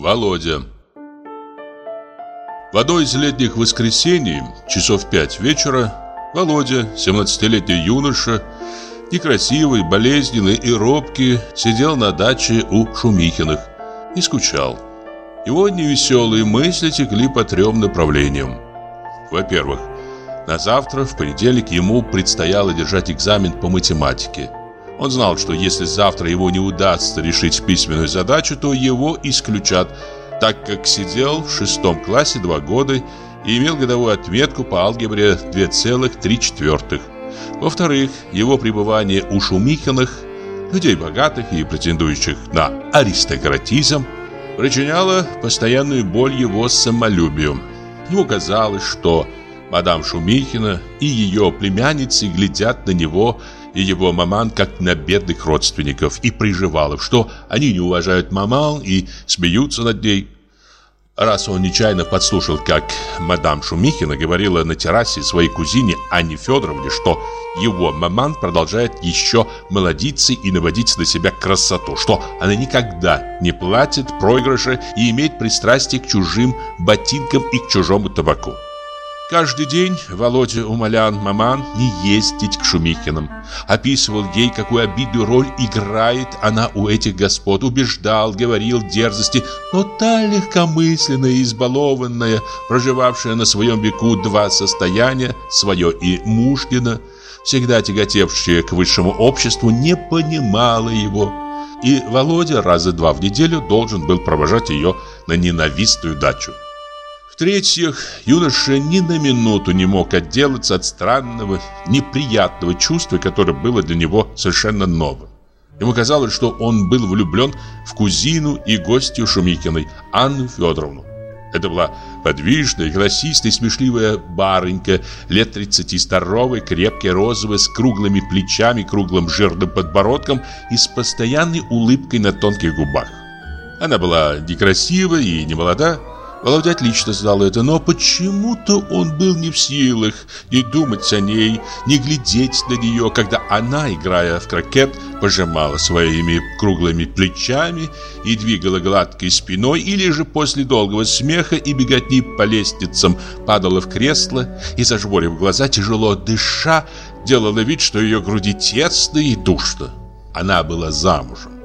Володя В одно из летних воскресений, часов пять вечера, Володя, 17-летний юноша, некрасивый, болезненный и робкий, сидел на даче у Шумихиных и скучал. Его невеселые мысли текли по трем направлениям. Во-первых, на завтра, в понедельник, ему предстояло держать экзамен по математике – он знал, что если завтра его не удастся решить письменную задачу, то его исключат, так как сидел в шестом классе два года и имел годовую отметку по алгебре 2,3. Во-вторых, его пребывание у Шумихиных, людей богатых и претендующих на аристократизм, причиняло постоянную боль его самолюбию. Ему казалось, что мадам Шумихина и ее племянницы глядят на него и его маман как на бедных родственников и приживалов, что они не уважают маман и смеются над ней. Раз он нечаянно подслушал, как мадам Шумихина говорила на террасе своей кузине Анне Федоровне, что его маман продолжает еще молодиться и наводить на себя красоту, что она никогда не платит проигрыши и имеет пристрастие к чужим ботинкам и к чужому табаку. Каждый день Володя умолял маман не ездить к Шумихиным. Описывал ей, какую обидную роль играет она у этих господ. Убеждал, говорил дерзости. Но та легкомысленная избалованная, проживавшая на своем веку два состояния, свое и мужнина, всегда тяготевшая к высшему обществу, не понимала его. И Володя раза два в неделю должен был провожать ее на ненавистную дачу. В-третьих, юноша ни на минуту не мог отделаться от странного, неприятного чувства, которое было для него совершенно новым. Ему казалось, что он был влюблен в кузину и гостью Шумикиной, Анну Федоровну. Это была подвижная, голосистая, смешливая барынька, лет 30 здоровая, крепкая, розовая, с круглыми плечами, круглым жирным подбородком и с постоянной улыбкой на тонких губах. Она была некрасива и не молода, Володя отлично знал это, но почему-то он был не в силах не думать о ней, не глядеть на нее, когда она, играя в крокет, пожимала своими круглыми плечами и двигала гладкой спиной, или же после долгого смеха и беготни по лестницам падала в кресло и, зажмурив глаза, тяжело дыша, делала вид, что ее груди тесно и душно. Она была замужем.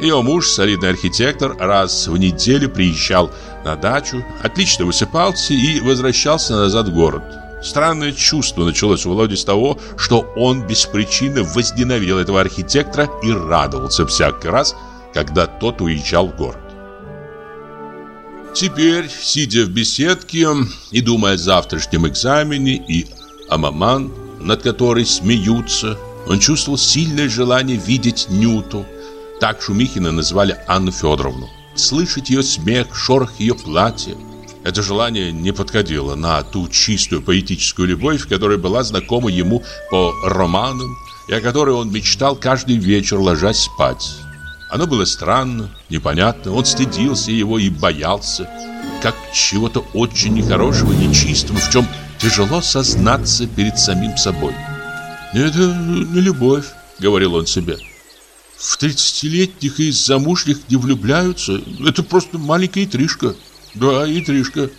Ее муж, солидный архитектор, раз в неделю приезжал на дачу, отлично высыпался и возвращался назад в город. Странное чувство началось у Володи с того, что он без причины возненавидел этого архитектора и радовался всякий раз, когда тот уезжал в город. Теперь, сидя в беседке и думая о завтрашнем экзамене и о маман, над которой смеются, он чувствовал сильное желание видеть Нюту, так Шумихина назвали Анну Федоровну. Слышать ее смех, шорох ее платья. Это желание не подходило на ту чистую поэтическую любовь, которая была знакома ему по романам и о которой он мечтал каждый вечер ложась спать. Оно было странно, непонятно, он стыдился его и боялся, как чего-то очень нехорошего, нечистого, в чем тяжело сознаться перед самим собой. «Это не любовь», — говорил он себе. В тридцатилетних и замужних не влюбляются. Это просто маленькая интрижка. Да, интрижка.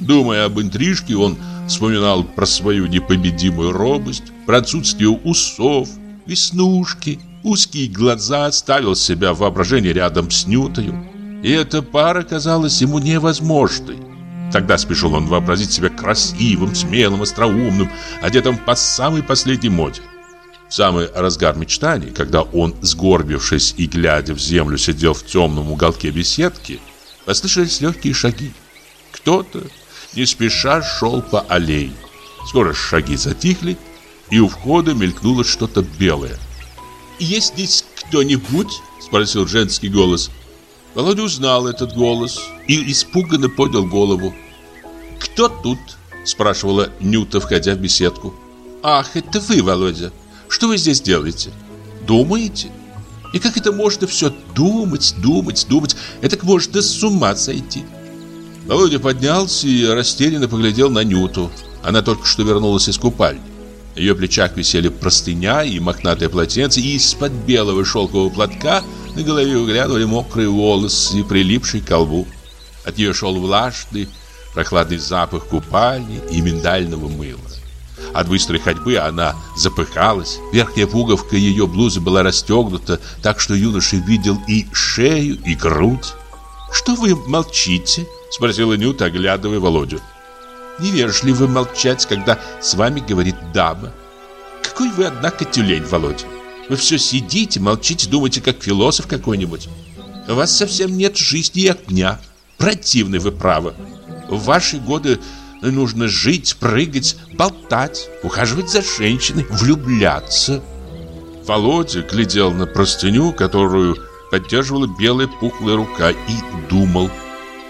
Думая об интрижке, он вспоминал про свою непобедимую робость, про отсутствие усов, веснушки, узкие глаза, ставил себя в воображение рядом с Нютою. И эта пара казалась ему невозможной. Тогда спешил он вообразить себя красивым, смелым, остроумным, одетым по самой последней моде. В самый разгар мечтаний, когда он, сгорбившись и глядя в землю, сидел в темном уголке беседки, послышались легкие шаги. Кто-то не спеша шел по аллее. Скоро шаги затихли, и у входа мелькнуло что-то белое. «Есть здесь кто-нибудь?» – спросил женский голос. Володя узнал этот голос и испуганно поднял голову. «Кто тут?» – спрашивала Нюта, входя в беседку. «Ах, это вы, Володя!» Что вы здесь делаете? Думаете? И как это можно все думать, думать, думать? Это можно с ума сойти. Володя поднялся и растерянно поглядел на Нюту. Она только что вернулась из купальни. На ее плечах висели простыня и мохнатое полотенце, и из-под белого шелкового платка На голове углядывали мокрые волосы, прилипшие к колбу. От нее шел влажный, прохладный запах купальни и миндального мыла. От быстрой ходьбы она запыхалась. Верхняя пуговка ее блузы была расстегнута, так что юноша видел и шею, и грудь. «Что вы молчите?» – спросила Нюта, оглядывая Володю. «Невежливо молчать, когда с вами говорит дама. Какой вы, однако, тюлень, Володя. Вы все сидите, молчите, думаете, как философ какой-нибудь. У вас совсем нет жизни и огня. Противный вы, право. В ваши годы нужно жить, прыгать, болтать, ухаживать за женщиной, влюбляться. Володя глядел на простыню, которую поддерживала белая пухлая рука, и думал.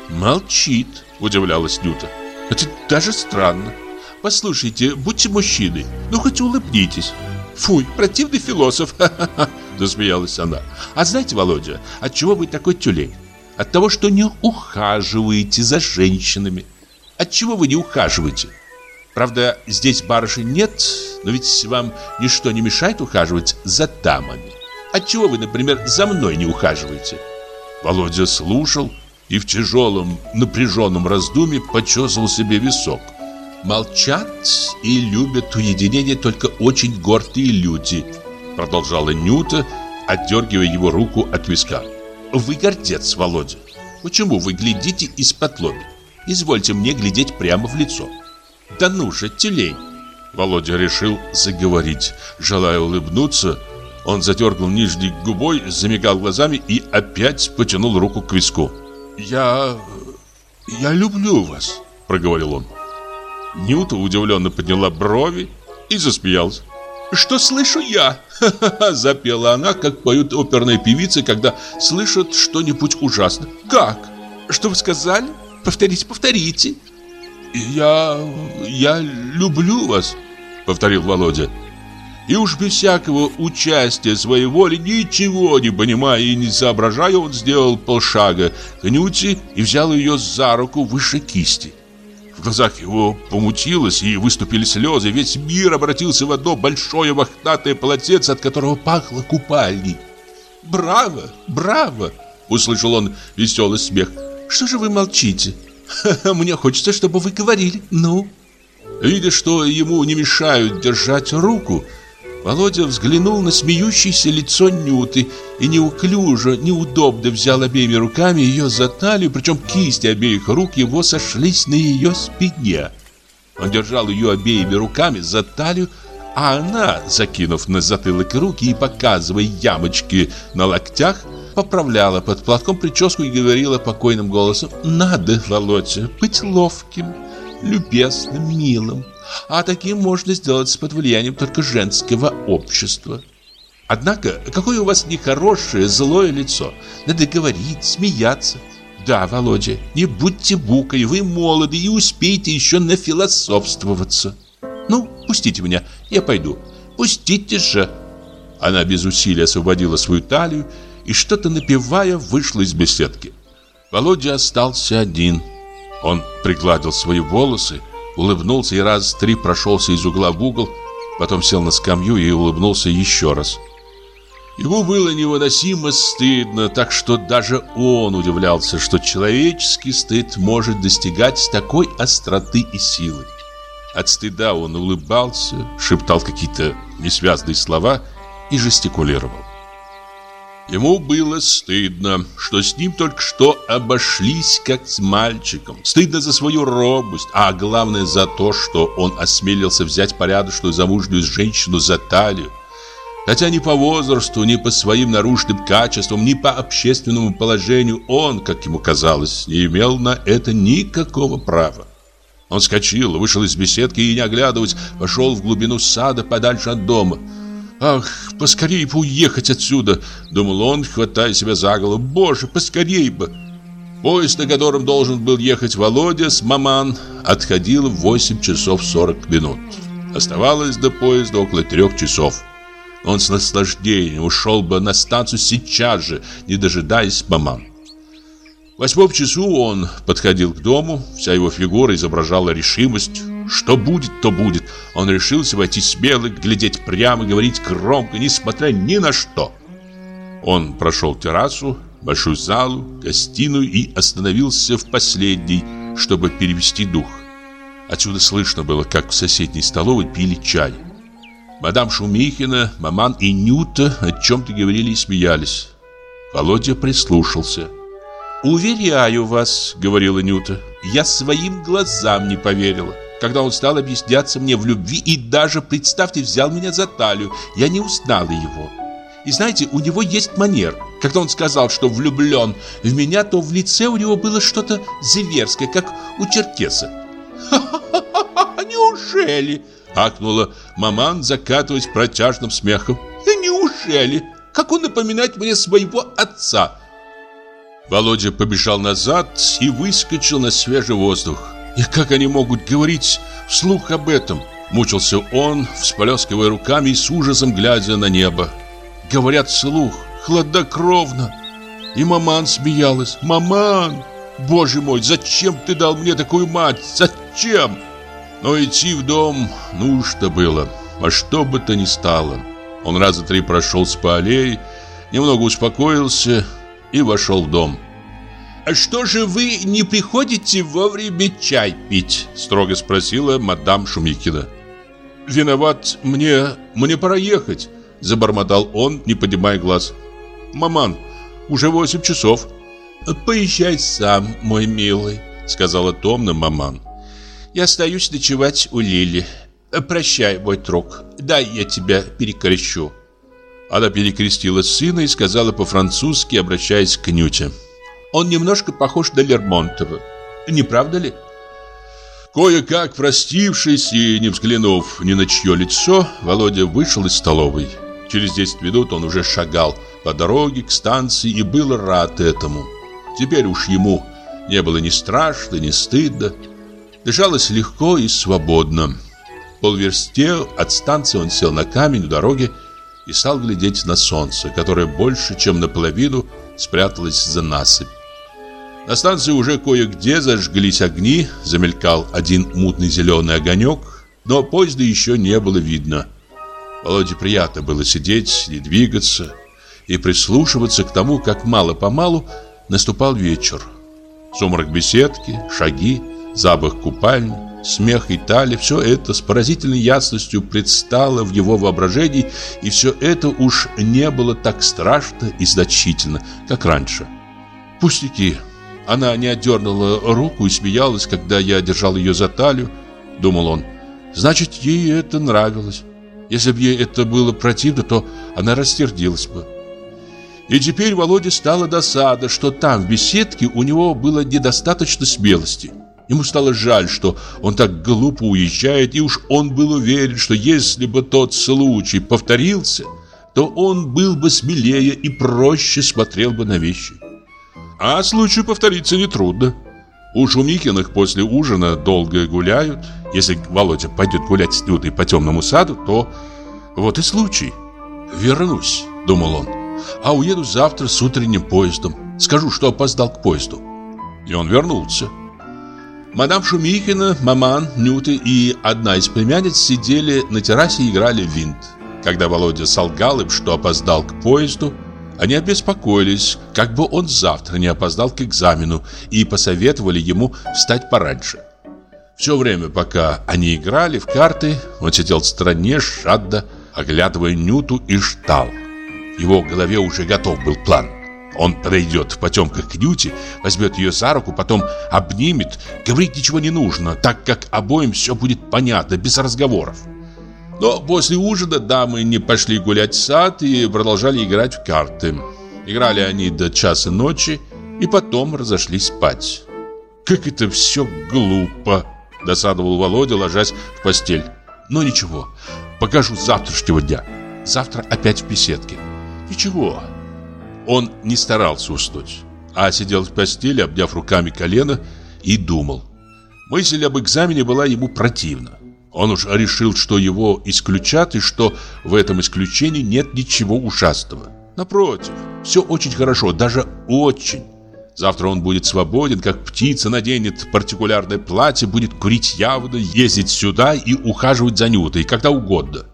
«Молчит», — удивлялась Нюта. «Это даже странно. Послушайте, будьте мужчиной, ну хоть улыбнитесь». «Фуй, противный философ!» — засмеялась она. «А знаете, Володя, от чего вы такой тюлень? От того, что не ухаживаете за женщинами. От чего вы не ухаживаете? Правда, здесь барышень нет, но ведь вам ничто не мешает ухаживать за дамами. От чего вы, например, за мной не ухаживаете? Володя слушал и в тяжелом, напряженном раздумье почесывал себе висок. Молчат и любят уединение только очень гордые люди, продолжала Нюта, отдергивая его руку от виска. Вы гордец, Володя. Почему вы глядите из-под лоби? Извольте мне глядеть прямо в лицо. Да ну же, тюлень. Володя решил заговорить. Желая улыбнуться, он затергал нижней губой, замигал глазами и опять потянул руку к виску. «Я... я люблю вас», — проговорил он. Нюта удивленно подняла брови и засмеялась. «Что слышу я?» Запела она, как поют оперные певицы, когда слышат что-нибудь ужасное. «Как? Что вы сказали? Повторите, повторите!» «Я... я люблю вас», — повторил Володя. И уж без всякого участия своей воли, ничего не понимая и не соображая, он сделал полшага к Нюте и взял ее за руку выше кисти. В глазах его помутилось и выступили слезы. Весь мир обратился в одно большое мохнатое полотенце, от которого пахло купальней. «Браво! Браво!» — услышал он веселый смех. «Что же вы молчите? Мне хочется, чтобы вы говорили. Ну?» Видя, что ему не мешают держать руку, Володя взглянул на смеющееся лицо Нюты и неуклюже, неудобно взял обеими руками ее за талию, причем кисти обеих рук его сошлись на ее спине. Он держал ее обеими руками за талию, а она, закинув на затылок руки и показывая ямочки на локтях, поправляла под платком прическу и говорила покойным голосом «Надо, Володя, быть ловким, любезным, милым а таким можно сделать под влиянием только женского общества. Однако, какое у вас нехорошее, злое лицо. Надо говорить, смеяться. Да, Володя, не будьте букой, вы молоды и успеете еще нафилософствоваться. Ну, пустите меня, я пойду. Пустите же. Она без усилия освободила свою талию и, что-то напевая, вышла из беседки. Володя остался один. Он пригладил свои волосы, улыбнулся и раз три прошелся из угла в угол, потом сел на скамью и улыбнулся еще раз. Ему было невыносимо стыдно, так что даже он удивлялся, что человеческий стыд может достигать такой остроты и силы. От стыда он улыбался, шептал какие-то несвязные слова и жестикулировал. Ему было стыдно, что с ним только что обошлись как с мальчиком. Стыдно за свою робость, а главное за то, что он осмелился взять порядочную замужнюю женщину за талию. Хотя ни по возрасту, ни по своим нарушенным качествам, ни по общественному положению он, как ему казалось, не имел на это никакого права. Он скочил, вышел из беседки и, не оглядываясь, пошел в глубину сада подальше от дома – «Ах, поскорей бы уехать отсюда!» Думал он, хватая себя за голову. «Боже, поскорей бы!» Поезд, на котором должен был ехать Володя с Маман, отходил в 8 часов 40 минут. Оставалось до поезда около трех часов. Он с наслаждением ушел бы на станцию сейчас же, не дожидаясь Маман. В восьмом часу он подходил к дому, вся его фигура изображала решимость, что будет, то будет. Он решился войти смело, глядеть прямо, говорить громко, несмотря ни на что. Он прошел террасу, большую залу, гостиную и остановился в последней, чтобы перевести дух. Отсюда слышно было, как в соседней столовой пили чай. Мадам Шумихина, маман и Нюта о чем-то говорили и смеялись. Володя прислушался. «Уверяю вас», — говорила Нюта, — «я своим глазам не поверила, когда он стал объясняться мне в любви и даже, представьте, взял меня за талию. Я не узнала его. И знаете, у него есть манер. Когда он сказал, что влюблен в меня, то в лице у него было что-то зверское, как у черкеса. «Ха-ха-ха! Неужели?» — акнула маман, закатываясь протяжным смехом. «Неужели? Как он напоминает мне своего отца!» Володя побежал назад и выскочил на свежий воздух. И как они могут говорить вслух об этом? Мучился он, всплескивая руками и с ужасом глядя на небо. Говорят вслух, хладнокровно. И маман смеялась. «Маман! Боже мой, зачем ты дал мне такую мать? Зачем?» Но идти в дом нужно было, во что бы то ни стало. Он раза три прошелся по аллее, немного успокоился и вошел в дом. «А что же вы не приходите вовремя чай пить?» Строго спросила мадам Шумикина. «Виноват, мне, мне пора ехать», Забормотал он, не поднимая глаз. «Маман, уже восемь часов». «Поезжай сам, мой милый», сказала томно маман. «Я остаюсь ночевать у Лили. Прощай, мой друг, дай я тебя перекрещу». Она перекрестила сына и сказала по-французски, обращаясь к Нюте. «Он немножко похож на Лермонтова. Не правда ли?» Кое-как простившись и не взглянув ни на чье лицо, Володя вышел из столовой. Через 10 минут он уже шагал по дороге к станции и был рад этому. Теперь уж ему не было ни страшно, ни стыдно. Дышалось легко и свободно. Полверсте от станции он сел на камень у дороги и стал глядеть на солнце, которое больше, чем наполовину спряталось за насыпь. На станции уже кое-где зажглись огни, замелькал один мутный зеленый огонек, но поезда еще не было видно. Володе приятно было сидеть, не двигаться и прислушиваться к тому, как мало-помалу наступал вечер. Сумрак беседки, шаги, запах купальни, смех и тали – все это с поразительной ясностью предстало в его воображении, и все это уж не было так страшно и значительно, как раньше. Пустяки. Она не отдернула руку и смеялась, когда я держал ее за талию, думал он. Значит, ей это нравилось. Если бы ей это было противно, то она растердилась бы. И теперь Володе стало досада, что там, в беседке, у него было недостаточно смелости. Ему стало жаль, что он так глупо уезжает, и уж он был уверен, что если бы тот случай повторился, то он был бы смелее и проще смотрел бы на вещи. А случаю повториться нетрудно. У Шумихиных после ужина долго гуляют. Если Володя пойдет гулять с Нютой по темному саду, то вот и случай. Вернусь, думал он, а уеду завтра с утренним поездом. Скажу, что опоздал к поезду. И он вернулся. Мадам Шумихина, маман, Нюта и одна из племянниц сидели на террасе и играли в винт. Когда Володя солгал им, что опоздал к поезду, они обеспокоились, как бы он завтра не опоздал к экзамену, и посоветовали ему встать пораньше. Все время, пока они играли в карты, он сидел в стороне, жадно, оглядывая Нюту и ждал. В его голове уже готов был план. Он подойдет в потемках к Нюте, возьмет ее за руку, потом обнимет. Говорить ничего не нужно, так как обоим все будет понятно, без разговоров. Но после ужина дамы не пошли гулять в сад и продолжали играть в карты. Играли они до часа ночи и потом разошлись спать. «Как это все глупо!» – досадовал Володя, ложась в постель. «Но ничего, покажу завтрашнего дня. Завтра опять в беседке». «Ничего». Он не старался уснуть, а сидел в постели, обняв руками колено, и думал. Мысль об экзамене была ему противна. Он уж решил, что его исключат и что в этом исключении нет ничего ужасного. Напротив, все очень хорошо, даже очень. Завтра он будет свободен, как птица, наденет партикулярное платье, будет курить явно, ездить сюда и ухаживать за Нютой, когда угодно.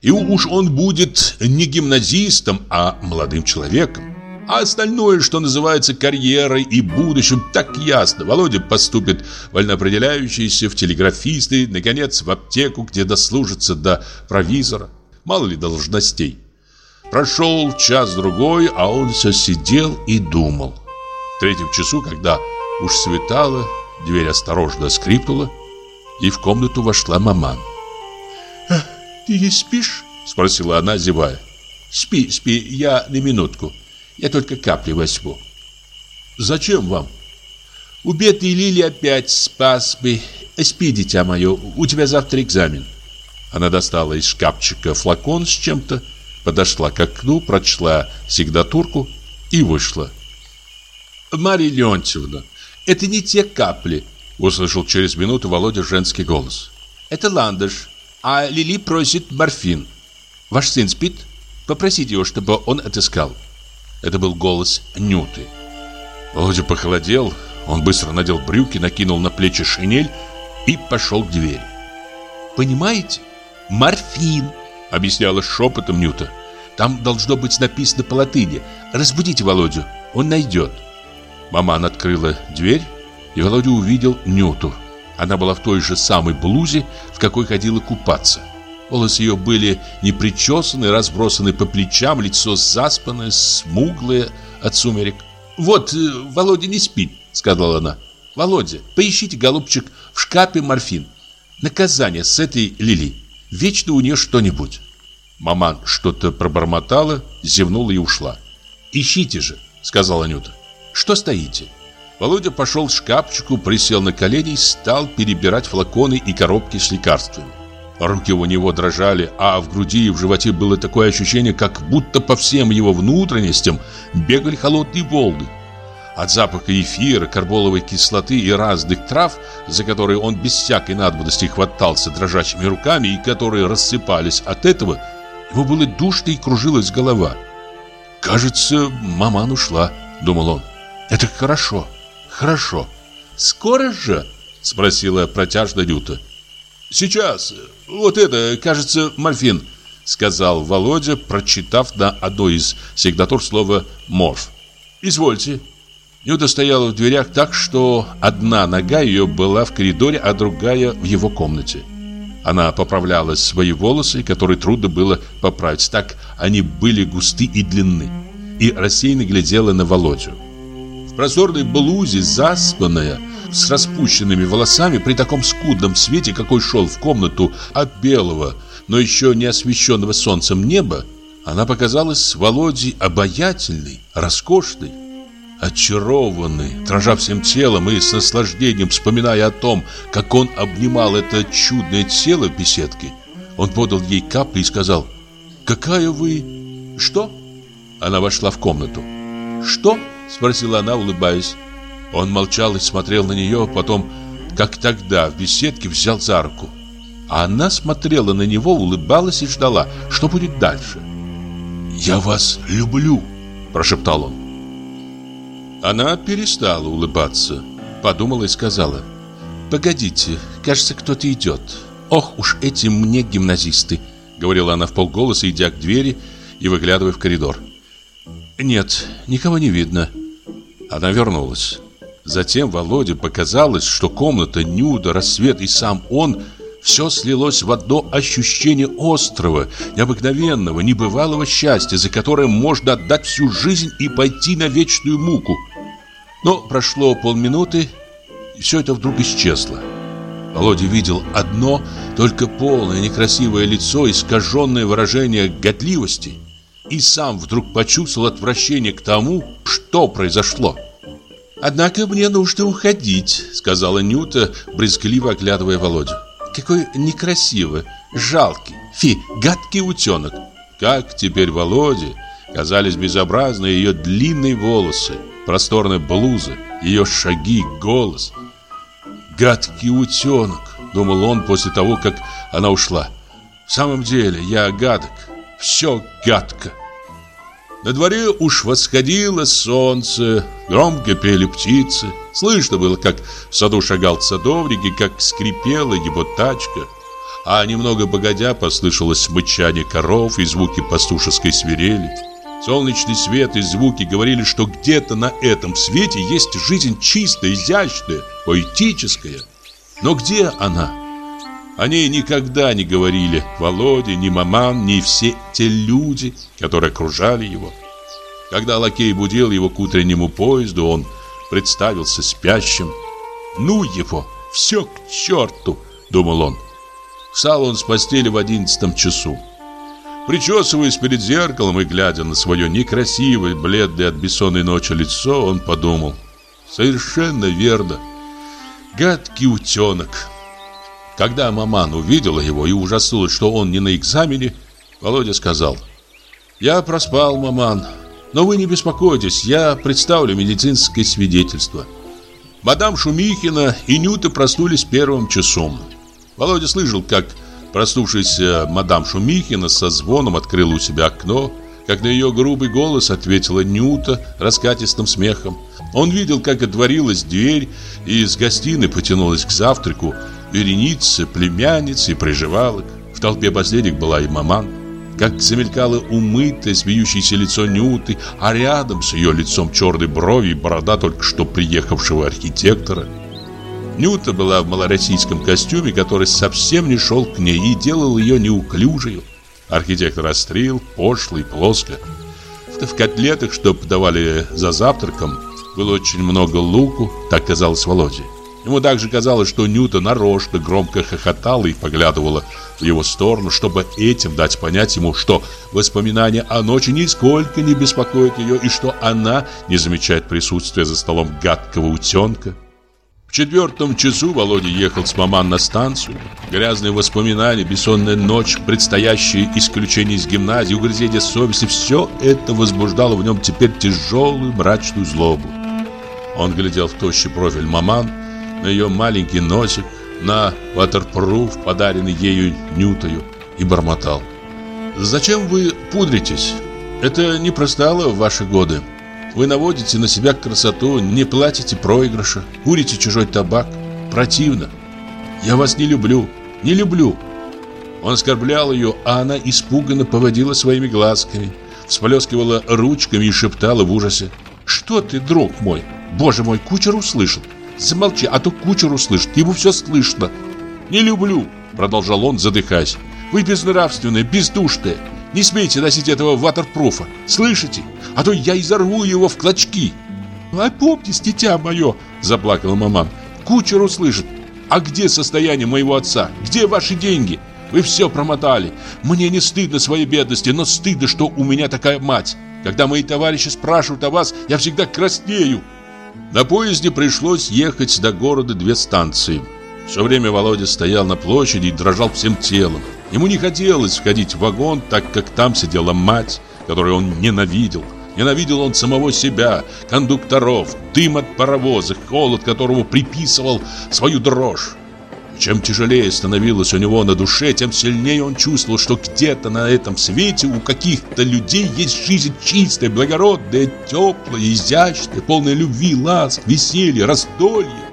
И уж он будет не гимназистом, а молодым человеком. А остальное, что называется карьерой и будущим, так ясно. Володя поступит вольноопределяющийся в телеграфисты, наконец, в аптеку, где дослужится до провизора. Мало ли должностей. Прошел час-другой, а он все сидел и думал. В третьем часу, когда уж светало, дверь осторожно скрипнула, и в комнату вошла маман. «Ты не спишь?» — спросила она, зевая. «Спи, спи, я на минутку. Я только капли возьму». «Зачем вам?» «У бедной Лили опять спас бы. Спи, дитя мое, у тебя завтра экзамен». Она достала из шкафчика флакон с чем-то, подошла к окну, прочла сигнатурку и вышла. «Марья Леонтьевна, это не те капли», — услышал через минуту Володя женский голос. «Это ландыш, а Лили просит морфин. Ваш сын спит? Попросите его, чтобы он отыскал». Это был голос Нюты. Володя похолодел, он быстро надел брюки, накинул на плечи шинель и пошел к двери. «Понимаете? Морфин!» — объясняла шепотом Нюта. «Там должно быть написано по латыни. Разбудите Володю, он найдет». Маман открыла дверь, и Володя увидел Нюту. Она была в той же самой блузе, в какой ходила купаться. Волосы ее были не причесаны, разбросаны по плечам, лицо заспанное, смуглое от сумерек. «Вот, э, Володя не спит», — сказала она. «Володя, поищите, голубчик, в шкафе морфин. Наказание с этой Лили. Вечно у нее что-нибудь». Маман что-то пробормотала, зевнула и ушла. «Ищите же», — сказала Нюта. «Что стоите?» Володя пошел к шкафчику, присел на колени и стал перебирать флаконы и коробки с лекарствами. Руки у него дрожали, а в груди и в животе было такое ощущение, как будто по всем его внутренностям бегали холодные волны. От запаха эфира, карболовой кислоты и разных трав, за которые он без всякой надобности хватался дрожащими руками и которые рассыпались от этого, ему было душно и кружилась голова. «Кажется, маман ушла», — думал он. «Это хорошо, хорошо». «Скоро же?» — спросила протяжно Нюта. «Сейчас. Вот это, кажется, морфин», — сказал Володя, прочитав на одной из сигнатур слово «морф». «Извольте». Нюта стояла в дверях так, что одна нога ее была в коридоре, а другая в его комнате. Она поправляла свои волосы, которые трудно было поправить, так они были густы и длинны, и рассеянно глядела на Володю. В просторной блузе, заспанная, с распущенными волосами при таком скудном свете, какой шел в комнату от белого, но еще не освещенного солнцем неба, она показалась Володе обаятельной, роскошной, очарованной, дрожа всем телом и с наслаждением вспоминая о том, как он обнимал это чудное тело в беседке. Он подал ей капли и сказал «Какая вы...» «Что?» Она вошла в комнату. «Что?» — спросила она, улыбаясь. Он молчал и смотрел на нее, потом, как тогда, в беседке взял за руку. А она смотрела на него, улыбалась и ждала, что будет дальше. «Я вас люблю», – прошептал он. Она перестала улыбаться, подумала и сказала, «Погодите, кажется, кто-то идет. Ох уж эти мне гимназисты», – говорила она в полголоса, идя к двери и выглядывая в коридор. «Нет, никого не видно». Она вернулась. Затем Володе показалось, что комната, Нюда, рассвет и сам он – все слилось в одно ощущение острого, необыкновенного, небывалого счастья, за которое можно отдать всю жизнь и пойти на вечную муку. Но прошло полминуты, и все это вдруг исчезло. Володя видел одно, только полное некрасивое лицо, искаженное выражение годливости, и сам вдруг почувствовал отвращение к тому, что произошло. «Однако мне нужно уходить», — сказала Нюта, брезгливо оглядывая Володю. «Какой некрасивый, жалкий, фи, гадкий утенок». Как теперь Володе казались безобразны ее длинные волосы, просторная блуза, ее шаги, голос. «Гадкий утенок», — думал он после того, как она ушла. «В самом деле я гадок, все гадко». На дворе уж восходило солнце, громко пели птицы. Слышно было, как в саду шагал садовник и как скрипела его тачка. а немного погодя послышалось мычание коров и звуки пастушеской свирели. Солнечный свет и звуки говорили, что где-то на этом свете есть жизнь чистая, изящная, поэтическая. Но где она? О ней никогда не говорили Володя, ни маман, ни все те люди, которые окружали его. Когда лакей будил его к утреннему поезду, он представился спящим. «Ну его, все к черту!» — думал он. Встал он с постели в одиннадцатом часу. Причесываясь перед зеркалом и глядя на свое некрасивое, бледное от бессонной ночи лицо, он подумал. Совершенно верно. Гадкий утенок. Когда маман увидела его и ужаснулась, что он не на экзамене, Володя сказал. «Я проспал, маман, но вы не беспокойтесь, я представлю медицинское свидетельство». Мадам Шумихина и Нюта проснулись первым часом. Володя слышал, как проснувшаяся мадам Шумихина со звоном открыла у себя окно, как на ее грубый голос ответила Нюта раскатистым смехом. Он видел, как отворилась дверь, и из гостиной потянулась к завтраку вереница, племянниц и приживалок. В толпе последних была и маман. Как замелькало умытое, смеющееся лицо Нюты, а рядом с ее лицом черной брови и борода только что приехавшего архитектора – Нюта была в малороссийском костюме, который совсем не шел к ней и делал ее неуклюжей. Архитектор острил, пошло и плоско. В котлетах, что подавали за завтраком, было очень много луку, так казалось Володе. Ему также казалось, что Нюта нарочно громко хохотала и поглядывала в его сторону, чтобы этим дать понять ему, что воспоминания о ночи нисколько не беспокоят ее и что она не замечает присутствия за столом гадкого утенка. В четвертом часу Володя ехал с маман на станцию. Грязные воспоминания, бессонная ночь, предстоящие исключения из гимназии, угрызение совести – все это возбуждало в нем теперь тяжелую мрачную злобу. Он глядел в тощий профиль маман, на ее маленький носик, на ватерпруф, подаренный ею Нютою, и бормотал. «Зачем вы пудритесь? Это не простало в ваши годы. Вы наводите на себя красоту, не платите проигрыша, курите чужой табак. Противно. Я вас не люблю, не люблю. Он оскорблял ее, а она испуганно поводила своими глазками, всплескивала ручками и шептала в ужасе. «Что ты, друг мой? Боже мой, кучер услышал! Замолчи, а то кучер услышит, ему все слышно!» «Не люблю!» — продолжал он, задыхаясь. «Вы безнравственные, бездушные! Не смейте носить этого ватерпруфа, слышите? А то я изорву его в клочки. Опомнись, дитя мое, заплакала мама. Кучер услышит. А где состояние моего отца? Где ваши деньги? Вы все промотали. Мне не стыдно своей бедности, но стыдно, что у меня такая мать. Когда мои товарищи спрашивают о вас, я всегда краснею. На поезде пришлось ехать до города две станции. Все время Володя стоял на площади и дрожал всем телом. Ему не хотелось входить в вагон, так как там сидела мать, которую он ненавидел. Ненавидел он самого себя, кондукторов, дым от паровоза, холод которому приписывал свою дрожь. Чем тяжелее становилось у него на душе, тем сильнее он чувствовал, что где-то на этом свете у каких-то людей есть жизнь чистая, благородная, теплая, изящная, полная любви, ласк, веселья, раздолья.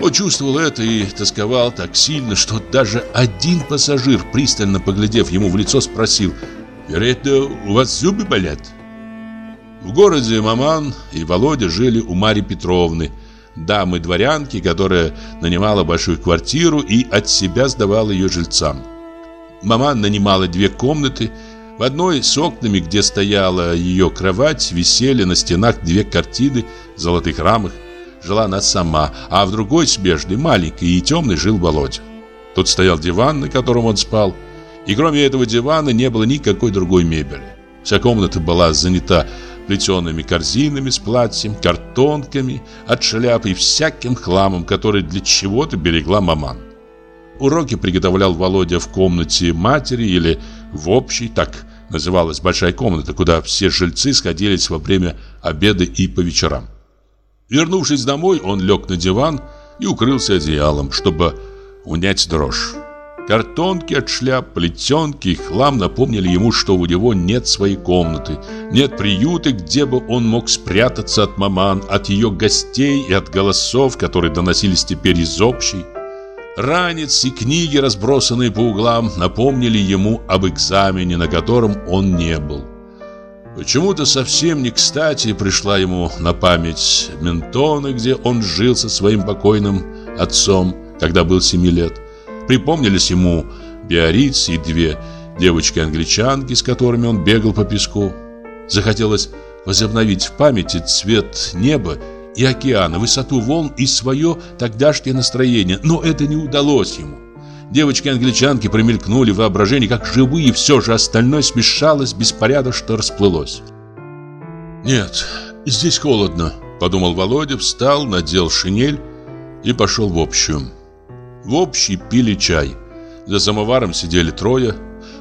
Он чувствовал это и тосковал так сильно, что даже один пассажир, пристально поглядев ему в лицо, спросил «Вероятно, у вас зубы болят?» В городе Маман и Володя жили у Марьи Петровны, дамы-дворянки, которая нанимала большую квартиру и от себя сдавала ее жильцам. Маман нанимала две комнаты, в одной с окнами, где стояла ее кровать, висели на стенах две картины в золотых рамах жила она сама, а в другой смежной, маленькой и темной, жил Володя. Тут стоял диван, на котором он спал, и кроме этого дивана не было никакой другой мебели. Вся комната была занята плетеными корзинами с платьем, картонками от шляп и всяким хламом, который для чего-то берегла маман. Уроки приготовлял Володя в комнате матери или в общей, так называлась большая комната, куда все жильцы сходились во время обеда и по вечерам. Вернувшись домой, он лег на диван и укрылся одеялом, чтобы унять дрожь. Картонки от шляп, плетенки и хлам напомнили ему, что у него нет своей комнаты, нет приюта, где бы он мог спрятаться от маман, от ее гостей и от голосов, которые доносились теперь из общей. Ранец и книги, разбросанные по углам, напомнили ему об экзамене, на котором он не был. Почему-то совсем не кстати пришла ему на память Ментоны, где он жил со своим покойным отцом, когда был семи лет. Припомнились ему Биориц и две девочки-англичанки, с которыми он бегал по песку. Захотелось возобновить в памяти цвет неба и океана, высоту волн и свое тогдашнее настроение, но это не удалось ему. Девочки-англичанки промелькнули в воображении как живые, все же остальное смешалось, беспорядочно расплылось. «Нет, здесь холодно», — подумал Володя, встал, надел шинель и пошел в общую. В общей пили чай. За самоваром сидели трое.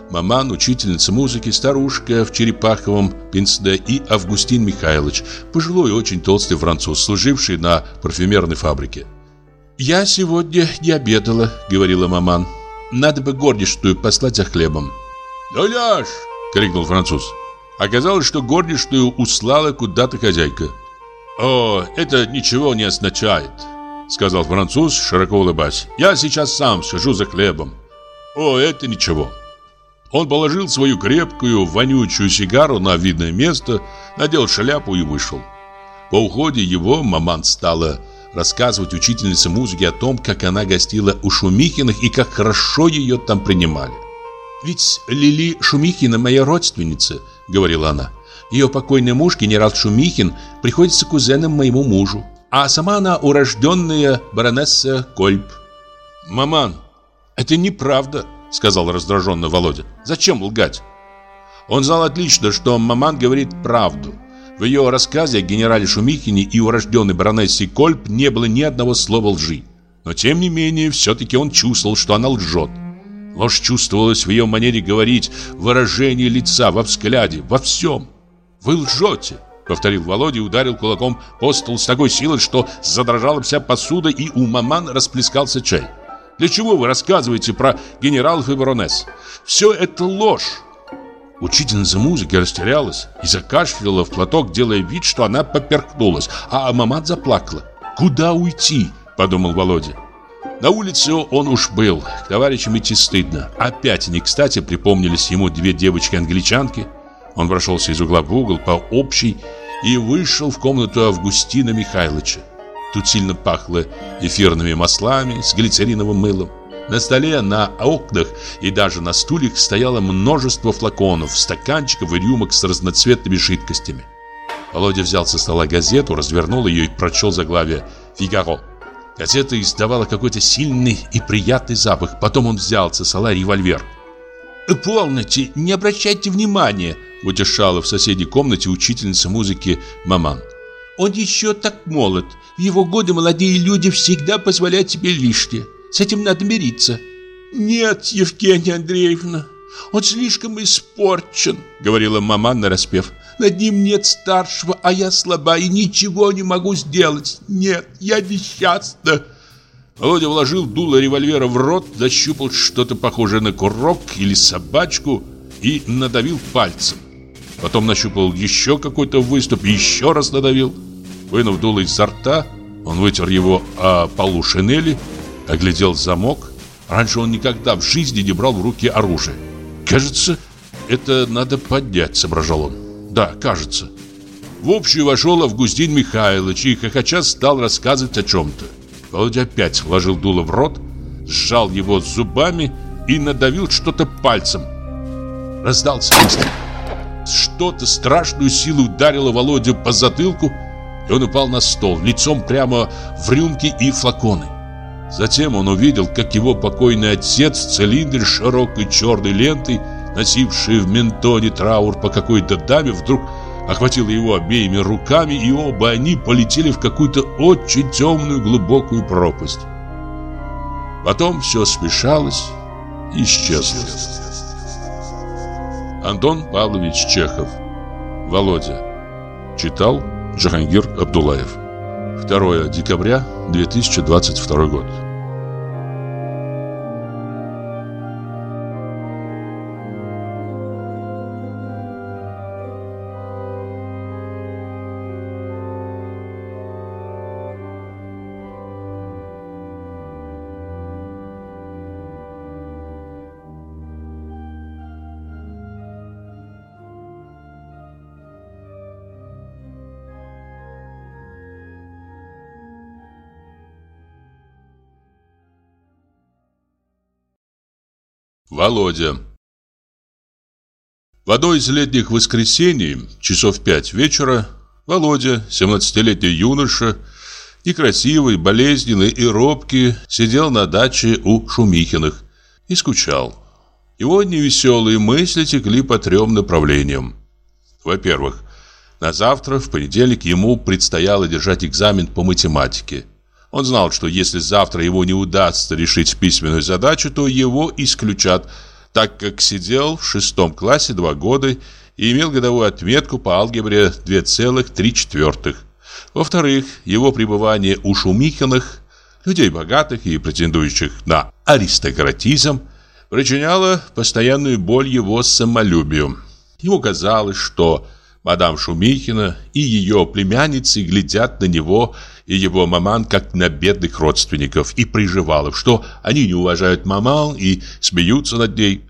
Маман, учительница музыки, старушка в черепаховом пенсне и Августин Михайлович, пожилой и очень толстый француз, служивший на парфюмерной фабрике. «Я сегодня не обедала», — говорила маман. «Надо бы горничную послать за хлебом». «Дуляш!» — крикнул француз. Оказалось, что горничную услала куда-то хозяйка. «О, это ничего не означает», — сказал француз, широко улыбаясь. «Я сейчас сам схожу за хлебом». «О, это ничего». Он положил свою крепкую, вонючую сигару на видное место, надел шляпу и вышел. По уходе его маман стала рассказывать учительнице музыки о том, как она гостила у Шумихиных и как хорошо ее там принимали. «Ведь Лили Шумихина моя родственница», — говорила она. «Ее покойный муж, генерал Шумихин, приходится кузеном моему мужу, а сама она урожденная баронесса Кольб». «Маман, это неправда», — сказал раздраженно Володя. «Зачем лгать?» Он знал отлично, что маман говорит правду. В ее рассказе о генерале Шумихине и урожденной баронессе Кольп не было ни одного слова лжи. Но тем не менее, все-таки он чувствовал, что она лжет. Ложь чувствовалась в ее манере говорить, в выражении лица, во взгляде, во всем. «Вы лжете!» — повторил Володя и ударил кулаком по столу с такой силой, что задрожала вся посуда и у маман расплескался чай. «Для чего вы рассказываете про генералов и баронесс? Все это ложь!» Учительница музыки растерялась и закашляла в платок, делая вид, что она поперхнулась, а мамат заплакала. «Куда уйти?» – подумал Володя. На улице он уж был, к товарищам идти стыдно. Опять не кстати припомнились ему две девочки-англичанки. Он прошелся из угла в угол по общей и вышел в комнату Августина Михайловича. Тут сильно пахло эфирными маслами с глицериновым мылом. На столе, на окнах и даже на стульях стояло множество флаконов, стаканчиков и рюмок с разноцветными жидкостями. Володя взял со стола газету, развернул ее и прочел заглавие «Фигаро». Газета издавала какой-то сильный и приятный запах. Потом он взял со стола револьвер. «Полноте, не обращайте внимания», — утешала в соседней комнате учительница музыки Маман. «Он еще так молод. В его годы молодые люди всегда позволяют себе лишнее. С этим надо мириться. Нет, Евгения Андреевна, он слишком испорчен, говорила мама нараспев. Над ним нет старшего, а я слаба и ничего не могу сделать. Нет, я несчастна. Володя вложил дуло револьвера в рот, защупал что-то похожее на курок или собачку и надавил пальцем. Потом нащупал еще какой-то выступ и еще раз надавил. Вынув дуло изо рта, он вытер его о полу шинели Оглядел замок. Раньше он никогда в жизни не брал в руки оружие. «Кажется, это надо поднять», — соображал он. «Да, кажется». В общую вошел Августин Михайлович и хохоча стал рассказывать о чем-то. Володя опять вложил дуло в рот, сжал его зубами и надавил что-то пальцем. Раздался выстрел. Что-то страшную силу ударило Володю по затылку, и он упал на стол, лицом прямо в рюмки и флаконы. Затем он увидел, как его покойный отец в цилиндре широкой черной лентой, носивший в ментоне траур по какой-то даме, вдруг охватил его обеими руками, и оба они полетели в какую-то очень темную глубокую пропасть. Потом все смешалось и исчезло. Антон Павлович Чехов Володя Читал Джахангир Абдулаев 2 декабря 2022 год. Володя В одно из летних воскресений, часов пять вечера, Володя, 17-летний юноша, некрасивый, болезненный и робкий, сидел на даче у Шумихиных и скучал. Его невеселые мысли текли по трем направлениям. Во-первых, на завтра, в понедельник, ему предстояло держать экзамен по математике. Он знал, что если завтра его не удастся решить письменную задачу, то его исключат, так как сидел в шестом классе два года и имел годовую отметку по алгебре 2,3. Во-вторых, его пребывание у Шумихиных, людей богатых и претендующих на аристократизм, причиняло постоянную боль его самолюбию. Ему казалось, что мадам Шумихина и ее племянницы глядят на него и его маман как на бедных родственников и приживалов, что они не уважают маман и смеются над ней.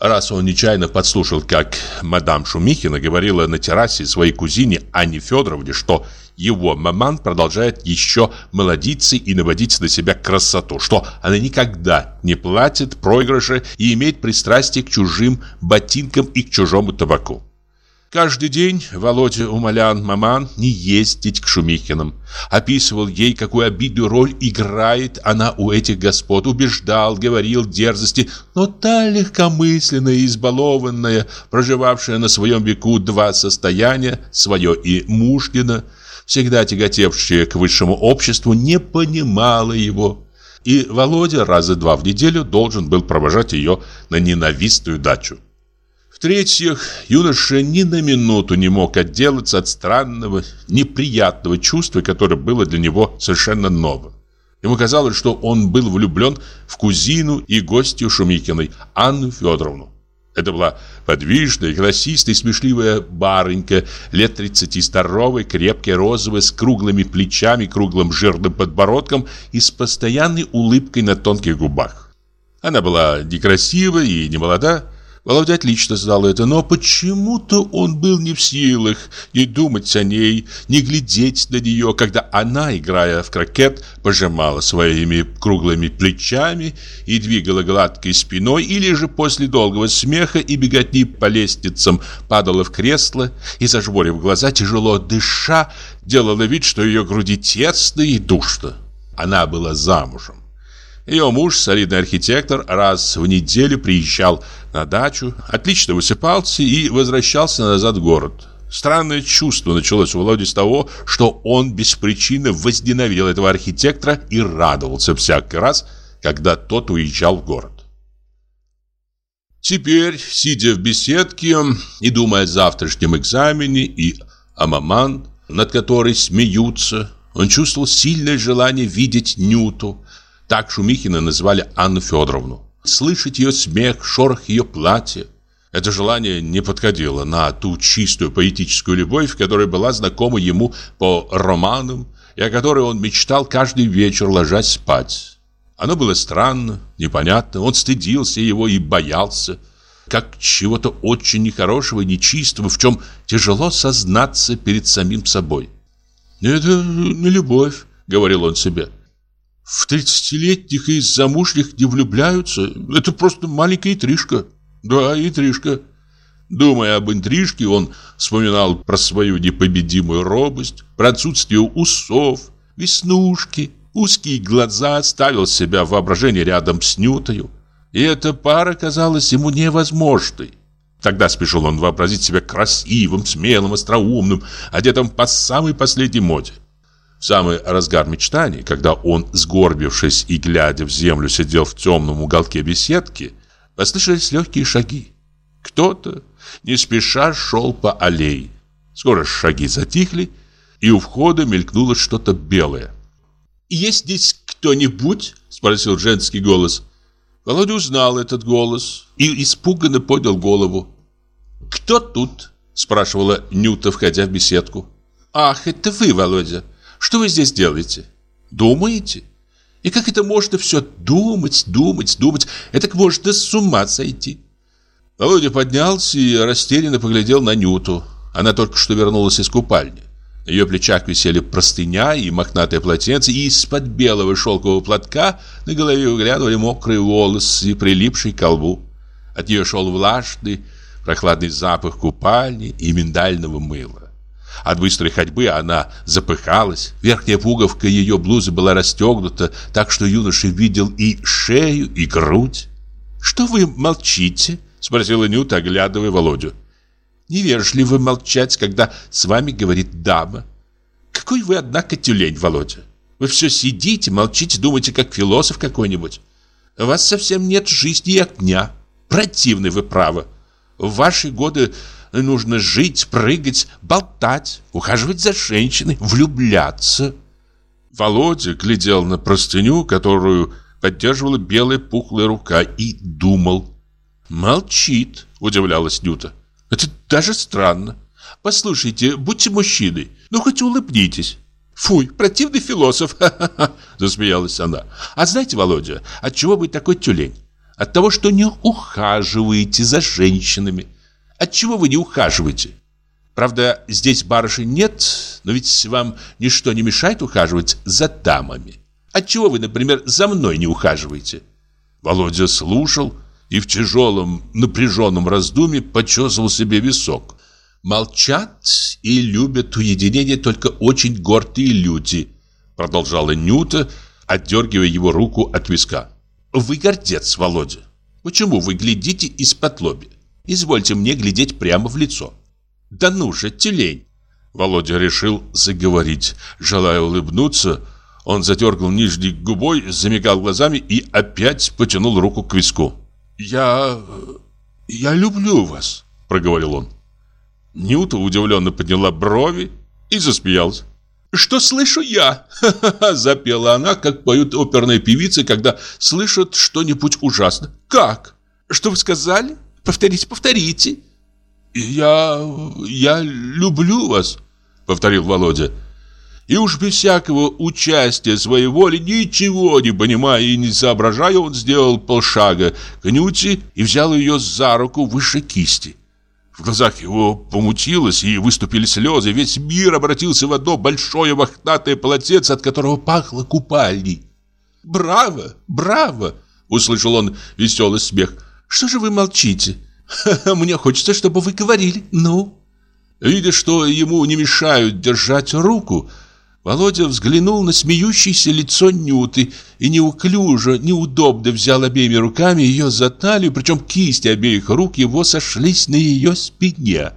Раз он нечаянно подслушал, как мадам Шумихина говорила на террасе своей кузине Анне Федоровне, что его маман продолжает еще молодиться и наводить на себя красоту, что она никогда не платит проигрыши и имеет пристрастие к чужим ботинкам и к чужому табаку. Каждый день Володя умолял маман не ездить к Шумихиным. Описывал ей, какую обидную роль играет она у этих господ. Убеждал, говорил дерзости. Но та легкомысленная избалованная, проживавшая на своем веку два состояния, свое и мужнина, всегда тяготевшая к высшему обществу, не понимала его. И Володя раза два в неделю должен был провожать ее на ненавистную дачу. В-третьих, юноша ни на минуту не мог отделаться от странного, неприятного чувства, которое было для него совершенно новым. Ему казалось, что он был влюблен в кузину и гостью Шумикиной, Анну Федоровну. Это была подвижная, голосистая, смешливая барынька, лет 30 здоровой, крепкая, розовая, с круглыми плечами, круглым жирным подбородком и с постоянной улыбкой на тонких губах. Она была некрасива и не молода, Володя отлично знал это, но почему-то он был не в силах не думать о ней, не глядеть на нее, когда она, играя в крокет, пожимала своими круглыми плечами и двигала гладкой спиной, или же после долгого смеха и беготни по лестницам падала в кресло и, зажмурив глаза, тяжело дыша, делала вид, что ее груди тесно и душно. Она была замужем. Ее муж, солидный архитектор, раз в неделю приезжал на дачу, отлично высыпался и возвращался назад в город. Странное чувство началось у Володи с того, что он без причины возненавидел этого архитектора и радовался всякий раз, когда тот уезжал в город. Теперь, сидя в беседке и думая о завтрашнем экзамене и о маман, над которой смеются, он чувствовал сильное желание видеть Нюту, так Шумихина назвали Анну Федоровну. Слышать ее смех, шорох ее платья. Это желание не подходило на ту чистую поэтическую любовь, которая была знакома ему по романам и о которой он мечтал каждый вечер ложась спать. Оно было странно, непонятно, он стыдился его и боялся, как чего-то очень нехорошего и нечистого, в чем тяжело сознаться перед самим собой. «Это не любовь», — говорил он себе. В тридцатилетних и замужних не влюбляются. Это просто маленькая интрижка. Да, интрижка. Думая об интрижке, он вспоминал про свою непобедимую робость, про отсутствие усов, веснушки, узкие глаза, ставил себя в воображение рядом с Нютою. И эта пара казалась ему невозможной. Тогда спешил он вообразить себя красивым, смелым, остроумным, одетым по самой последней моде. Самый разгар мечтаний, когда он, сгорбившись и глядя в землю, сидел в темном уголке беседки, послышались легкие шаги. Кто-то не спеша шел по аллее. Скоро шаги затихли, и у входа мелькнуло что-то белое. «Есть здесь кто-нибудь?» – спросил женский голос. Володя узнал этот голос и испуганно поднял голову. «Кто тут?» – спрашивала Нюта, входя в беседку. «Ах, это вы, Володя!» Что вы здесь делаете? Думаете? И как это можно все думать, думать, думать? Это можно с ума сойти. Володя поднялся и растерянно поглядел на Нюту. Она только что вернулась из купальни. На ее плечах висели простыня и мохнатое полотенце, и из-под белого шелкового платка на голове выглядывали мокрые волосы, прилипшие к колбу. От нее шел влажный, прохладный запах купальни и миндального мыла. От быстрой ходьбы она запыхалась. Верхняя пуговка ее блузы была расстегнута, так что юноша видел и шею, и грудь. «Что вы молчите?» — спросила Нюта, оглядывая Володю. Невежливо молчать, когда с вами говорит дама. Какой вы, однако, тюлень, Володя. Вы все сидите, молчите, думаете, как философ какой-нибудь. У вас совсем нет жизни и огня. Противный вы, право. В ваши годы нужно жить, прыгать, болтать, ухаживать за женщиной, влюбляться. Володя глядел на простыню, которую поддерживала белая пухлая рука, и думал. «Молчит», — удивлялась Нюта. Это даже странно. Послушайте, будьте мужчиной. Ну, хоть улыбнитесь. Фуй, противный философ, засмеялась она. А знаете, Володя, от чего вы такой тюлень? От того, что не ухаживаете за женщинами. От чего вы не ухаживаете? Правда, здесь барышень нет, но ведь вам ничто не мешает ухаживать за дамами. От чего вы, например, за мной не ухаживаете? Володя слушал, и в тяжелом напряженном раздумье почесывал себе висок. «Молчат и любят уединение только очень гордые люди», продолжала Нюта, отдергивая его руку от виска. «Вы гордец, Володя. Почему вы глядите из-под лоби? Извольте мне глядеть прямо в лицо». «Да ну же, тюлень!» Володя решил заговорить. Желая улыбнуться, он задергал нижней губой, замигал глазами и опять потянул руку к виску. «Я... я люблю вас», — проговорил он. Нюта удивленно подняла брови и засмеялась. «Что слышу я?» — запела она, как поют оперные певицы, когда слышат что-нибудь ужасно. «Как? Что вы сказали? Повторите, повторите!» «Я... я люблю вас», — повторил Володя. И уж без всякого участия своей воли, ничего не понимая и не соображая, он сделал полшага к Нюте и взял ее за руку выше кисти. В глазах его помутилось и выступили слезы. Весь мир обратился в одно большое мохнатое полотенце, от которого пахло купальней. «Браво! Браво!» — услышал он веселый смех. «Что же вы молчите? Мне хочется, чтобы вы говорили. Ну?» Видя, что ему не мешают держать руку, Володя взглянул на смеющееся лицо Нюты и неуклюже, неудобно взял обеими руками ее за талию, причем кисти обеих рук его сошлись на ее спине.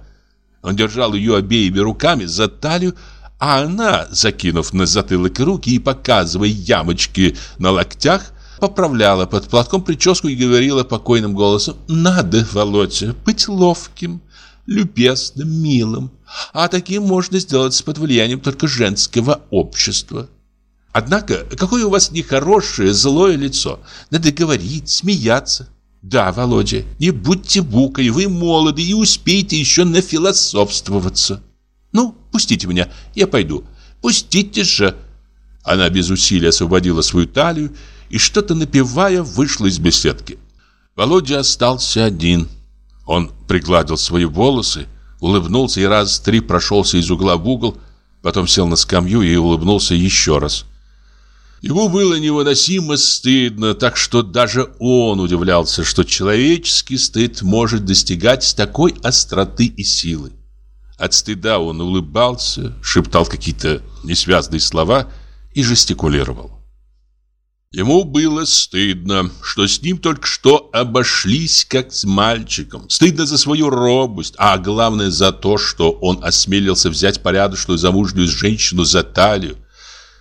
Он держал ее обеими руками за талию, а она, закинув на затылок руки и показывая ямочки на локтях, поправляла под платком прическу и говорила покойным голосом «Надо, Володя, быть ловким, любезным, милым а таким можно сделать под влиянием только женского общества. Однако, какое у вас нехорошее, злое лицо. Надо говорить, смеяться. Да, Володя, не будьте букой, вы молоды и успеете еще нафилософствоваться. Ну, пустите меня, я пойду. Пустите же. Она без усилия освободила свою талию и, что-то напевая, вышла из беседки. Володя остался один. Он пригладил свои волосы, улыбнулся и раз три прошелся из угла в угол, потом сел на скамью и улыбнулся еще раз. Ему было невыносимо стыдно, так что даже он удивлялся, что человеческий стыд может достигать такой остроты и силы. От стыда он улыбался, шептал какие-то несвязные слова и жестикулировал. Ему было стыдно, что с ним только что обошлись как с мальчиком. Стыдно за свою робость, а главное за то, что он осмелился взять порядочную замужнюю женщину за талию.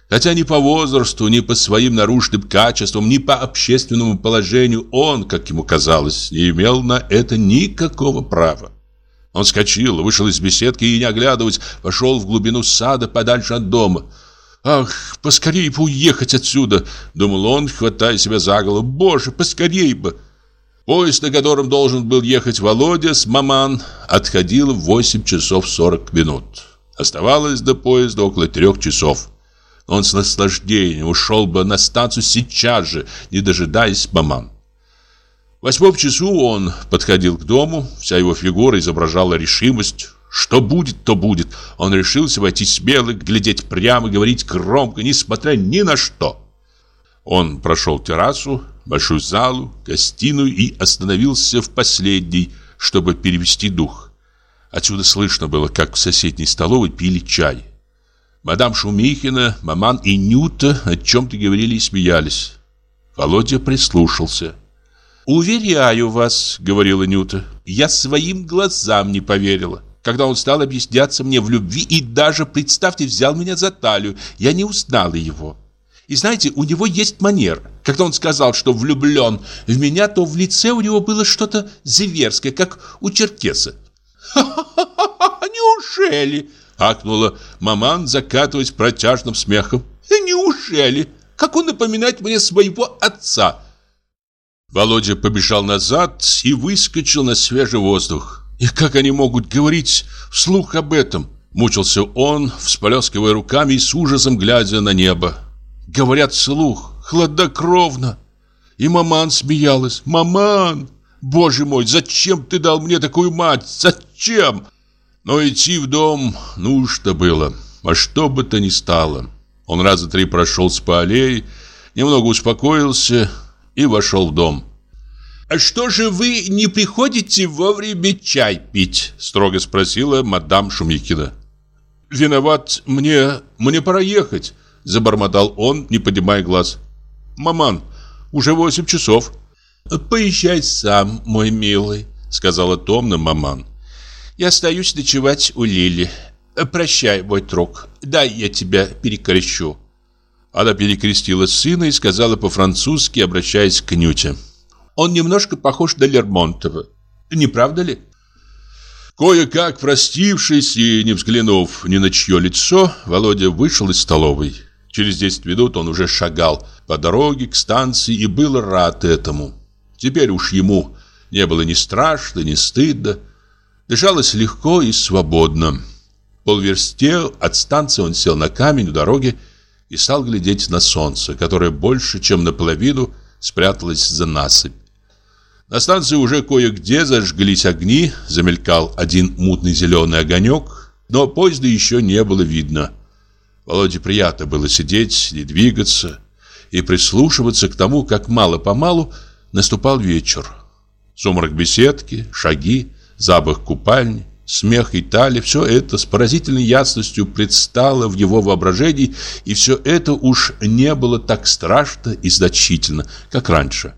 Хотя ни по возрасту, ни по своим нарушенным качествам, ни по общественному положению он, как ему казалось, не имел на это никакого права. Он скочил, вышел из беседки и, не оглядываясь, пошел в глубину сада подальше от дома – «Ах, поскорей бы уехать отсюда!» — думал он, хватая себя за голову. «Боже, поскорей бы!» Поезд, на котором должен был ехать Володя с маман, отходил в 8 часов 40 минут. Оставалось до поезда около трех часов. Он с наслаждением ушел бы на станцию сейчас же, не дожидаясь маман. В восьмом часу он подходил к дому, вся его фигура изображала решимость. Что будет, то будет. Он решился войти смело, глядеть прямо, говорить громко, несмотря ни на что. Он прошел террасу, большую залу, гостиную и остановился в последней, чтобы перевести дух. Отсюда слышно было, как в соседней столовой пили чай. Мадам Шумихина, маман и Нюта о чем-то говорили и смеялись. Володя прислушался. «Уверяю вас», — говорила Нюта, — «я своим глазам не поверила. Когда он стал объясняться мне в любви и даже, представьте, взял меня за талию, я не узнала его. И знаете, у него есть манера. Когда он сказал, что влюблен в меня, то в лице у него было что-то зверское, как у черкеса. «Ха-ха-ха! Неужели?» — акнула маман, закатываясь протяжным смехом. «Неужели? Как он напоминает мне своего отца!» Володя побежал назад и выскочил на свежий воздух. И как они могут говорить вслух об этом? Мучился он, всплескивая руками и с ужасом глядя на небо. Говорят вслух, хладнокровно. И маман смеялась. «Маман! Боже мой, зачем ты дал мне такую мать? Зачем?» Но идти в дом нужно было, во что бы то ни стало. Он раза три прошелся по аллее, немного успокоился и вошел в дом. «А что же вы не приходите вовремя чай пить?» Строго спросила мадам Шумикина. «Виноват, мне... мне пора ехать», Забормотал он, не поднимая глаз. «Маман, уже восемь часов». «Поезжай сам, мой милый», сказала томно маман. «Я остаюсь ночевать у Лили. Прощай, мой друг, дай я тебя перекрещу». Она перекрестила сына и сказала по-французски, обращаясь к Нюте. «Он немножко похож на Лермонтова. Не правда ли?» Кое-как простившись и не взглянув ни на чье лицо, Володя вышел из столовой. Через 10 минут он уже шагал по дороге к станции и был рад этому. Теперь уж ему не было ни страшно, ни стыдно. Дышалось легко и свободно. Полверсте от станции он сел на камень у дороги и стал глядеть на солнце, которое больше, чем наполовину, спряталось за насыпь. На станции уже кое-где зажглись огни, замелькал один мутный зеленый огонек, но поезда еще не было видно. Володе приятно было сидеть, не двигаться и прислушиваться к тому, как мало-помалу наступал вечер. Сумрак беседки, шаги, запах купальни, смех и тали – все это с поразительной ясностью предстало в его воображении, и все это уж не было так страшно и значительно, как раньше.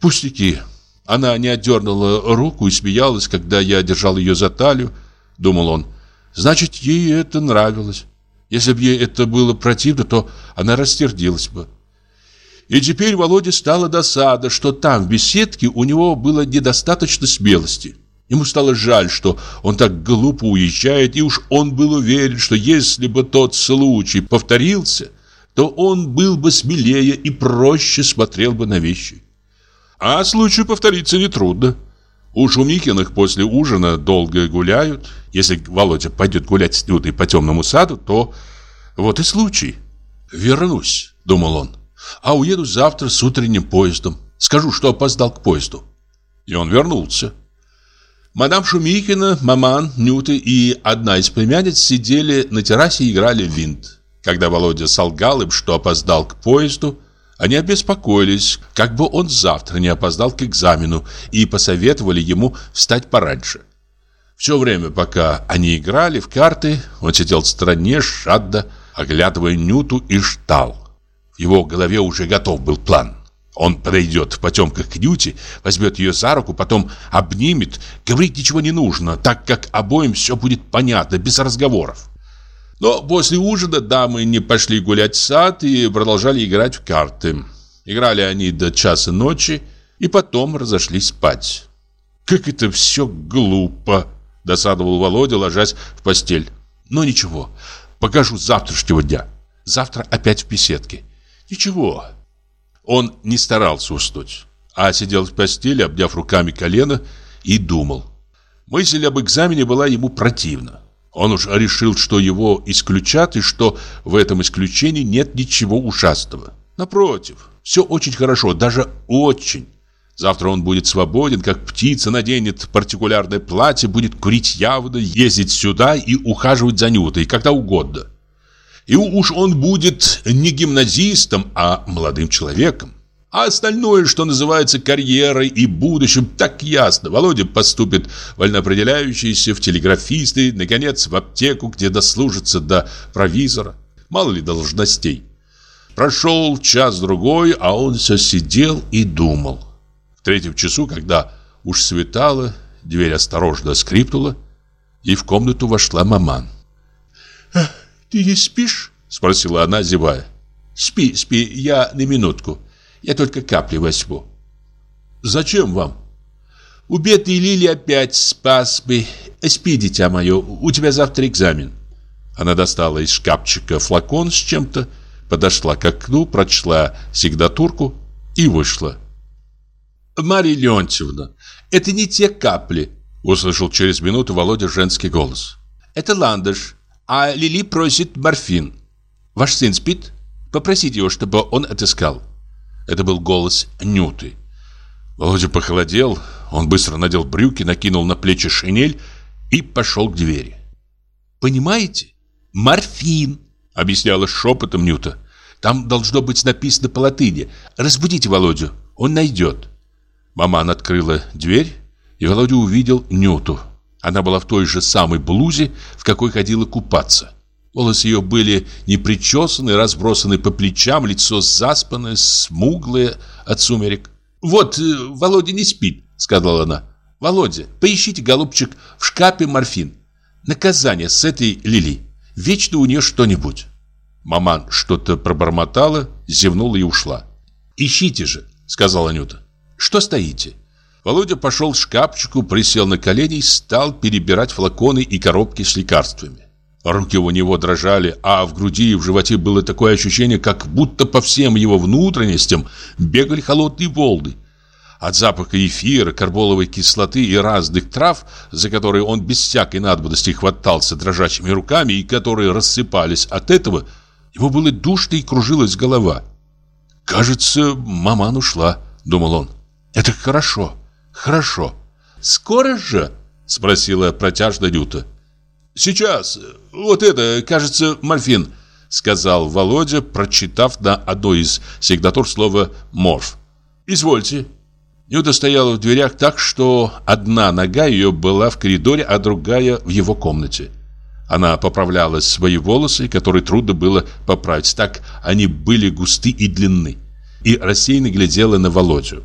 Пустяки. Она не отдернула руку и смеялась, когда я держал ее за талию, думал он. Значит, ей это нравилось. Если бы ей это было противно, то она растердилась бы. И теперь Володе стало досада, что там, в беседке, у него было недостаточно смелости. Ему стало жаль, что он так глупо уезжает, и уж он был уверен, что если бы тот случай повторился, то он был бы смелее и проще смотрел бы на вещи. А случай повторится нетрудно. У Шумихиных после ужина долго гуляют. Если Володя пойдет гулять с Нютой по темному саду, то вот и случай. Вернусь, думал он. А уеду завтра с утренним поездом. Скажу, что опоздал к поезду. И он вернулся. Мадам Шумихина, маман, Нюта и одна из племянниц сидели на террасе и играли в винт. Когда Володя солгал им, что опоздал к поезду, они обеспокоились, как бы он завтра не опоздал к экзамену, и посоветовали ему встать пораньше. Все время, пока они играли в карты, он сидел в стороне, шадно, оглядывая Нюту и ждал. В его голове уже готов был план. Он подойдет в потемках к Нюте, возьмет ее за руку, потом обнимет. Говорить ничего не нужно, так как обоим все будет понятно, без разговоров. Но после ужина дамы не пошли гулять в сад и продолжали играть в карты. Играли они до часа ночи и потом разошлись спать. «Как это все глупо!» – досадовал Володя, ложась в постель. «Но ничего, покажу завтрашнего дня. Завтра опять в беседке. Ничего». Он не старался уснуть, а сидел в постели, обняв руками колено, и думал. Мысль об экзамене была ему противна. Он уж решил, что его исключат и что в этом исключении нет ничего ужасного. Напротив, все очень хорошо, даже очень. Завтра он будет свободен, как птица, наденет партикулярное платье, будет курить явно, ездить сюда и ухаживать за Нютой, когда угодно. И уж он будет не гимназистом, а молодым человеком. А остальное, что называется карьерой и будущим, так ясно. Володя поступит вольноопределяющийся в телеграфисты, наконец, в аптеку, где дослужится до провизора. Мало ли должностей. Прошел час-другой, а он все сидел и думал. В третьем часу, когда уж светало, дверь осторожно скрипнула, и в комнату вошла маман. «Ты не спишь?» — спросила она, зевая. «Спи, спи, я на минутку». Я только капли возьму. Зачем вам? У бедной Лили опять спас бы. Спи, дитя мое, у тебя завтра экзамен. Она достала из шкафчика флакон с чем-то, подошла к окну, прочла сигнатурку и вышла. «Марья Леонтьевна, это не те капли», — услышал через минуту Володя женский голос. «Это ландыш, а Лили просит морфин. Ваш сын спит? Попросите его, чтобы он отыскал». Это был голос Нюты. Володя похолодел, он быстро надел брюки, накинул на плечи шинель и пошел к двери. «Понимаете? Морфин!» — объясняла шепотом Нюта. «Там должно быть написано по латыни. Разбудите Володю, он найдет». Маман открыла дверь, и Володя увидел Нюту. Она была в той же самой блузе, в какой ходила купаться. Волосы ее были не причесаны, разбросаны по плечам, лицо заспанное, смуглое от сумерек. «Вот, э, Володя не спит», — сказала она. «Володя, поищите, голубчик, в шкафе морфин. Наказание с этой Лили. Вечно у нее что-нибудь». Маман что-то пробормотала, зевнула и ушла. «Ищите же», — сказала Анюта. «Что стоите?» Володя пошел к шкафчику, присел на колени и стал перебирать флаконы и коробки с лекарствами. Руки у него дрожали, а в груди и в животе было такое ощущение, как будто по всем его внутренностям бегали холодные волны. От запаха эфира, карболовой кислоты и разных трав, за которые он без всякой надобности хватался дрожащими руками и которые рассыпались от этого, ему было душно и кружилась голова. «Кажется, маман ушла», — думал он. «Это хорошо, хорошо». «Скоро же?» — спросила протяжно Нюта. «Сейчас. Вот это, кажется, морфин», — сказал Володя, прочитав на одной из сигнатур слово «морф». «Извольте». Нюта стояла в дверях так, что одна нога ее была в коридоре, а другая в его комнате. Она поправляла свои волосы, которые трудно было поправить, так они были густы и длинны, и рассеянно глядела на Володю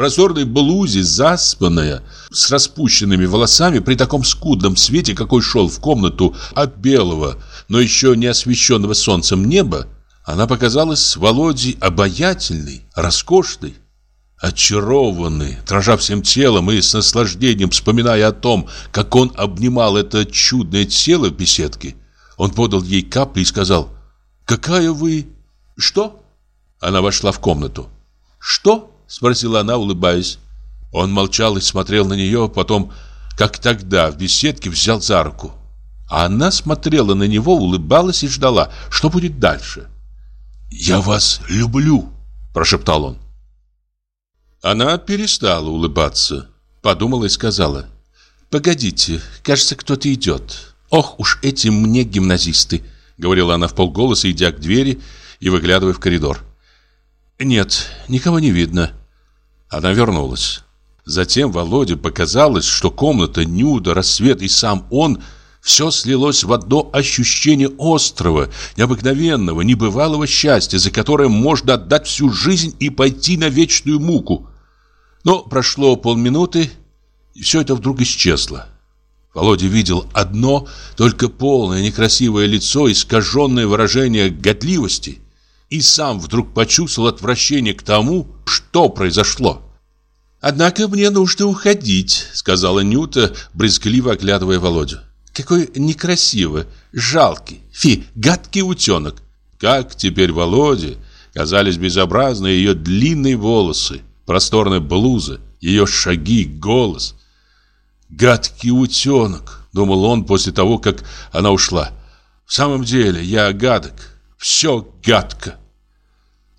просторной блузе, заспанная, с распущенными волосами, при таком скудном свете, какой шел в комнату от белого, но еще не освещенного солнцем неба, она показалась Володе обаятельной, роскошной, очарованной, дрожа всем телом и с наслаждением вспоминая о том, как он обнимал это чудное тело в беседке. Он подал ей капли и сказал «Какая вы...» «Что?» Она вошла в комнату. «Что?» Спросила она, улыбаясь. Он молчал и смотрел на нее, потом, как тогда, в беседке взял за руку. А она смотрела на него, улыбалась и ждала, что будет дальше. «Я вас люблю», – прошептал он. Она перестала улыбаться, подумала и сказала. «Погодите, кажется, кто-то идет. Ох уж эти мне гимназисты», – говорила она в полголоса, идя к двери и выглядывая в коридор. «Нет, никого не видно. Она вернулась. Затем Володе показалось, что комната, Нюда, рассвет и сам он – все слилось в одно ощущение острого, необыкновенного, небывалого счастья, за которое можно отдать всю жизнь и пойти на вечную муку. Но прошло полминуты, и все это вдруг исчезло. Володя видел одно, только полное некрасивое лицо, искаженное выражение годливости – и сам вдруг почувствовал отвращение к тому, что произошло. «Однако мне нужно уходить», — сказала Нюта, брезгливо оглядывая Володю. «Какой некрасивый, жалкий, фи, гадкий утенок». Как теперь Володе казались безобразны ее длинные волосы, просторная блуза, ее шаги, голос. «Гадкий утенок», — думал он после того, как она ушла. «В самом деле я гадок, все гадко».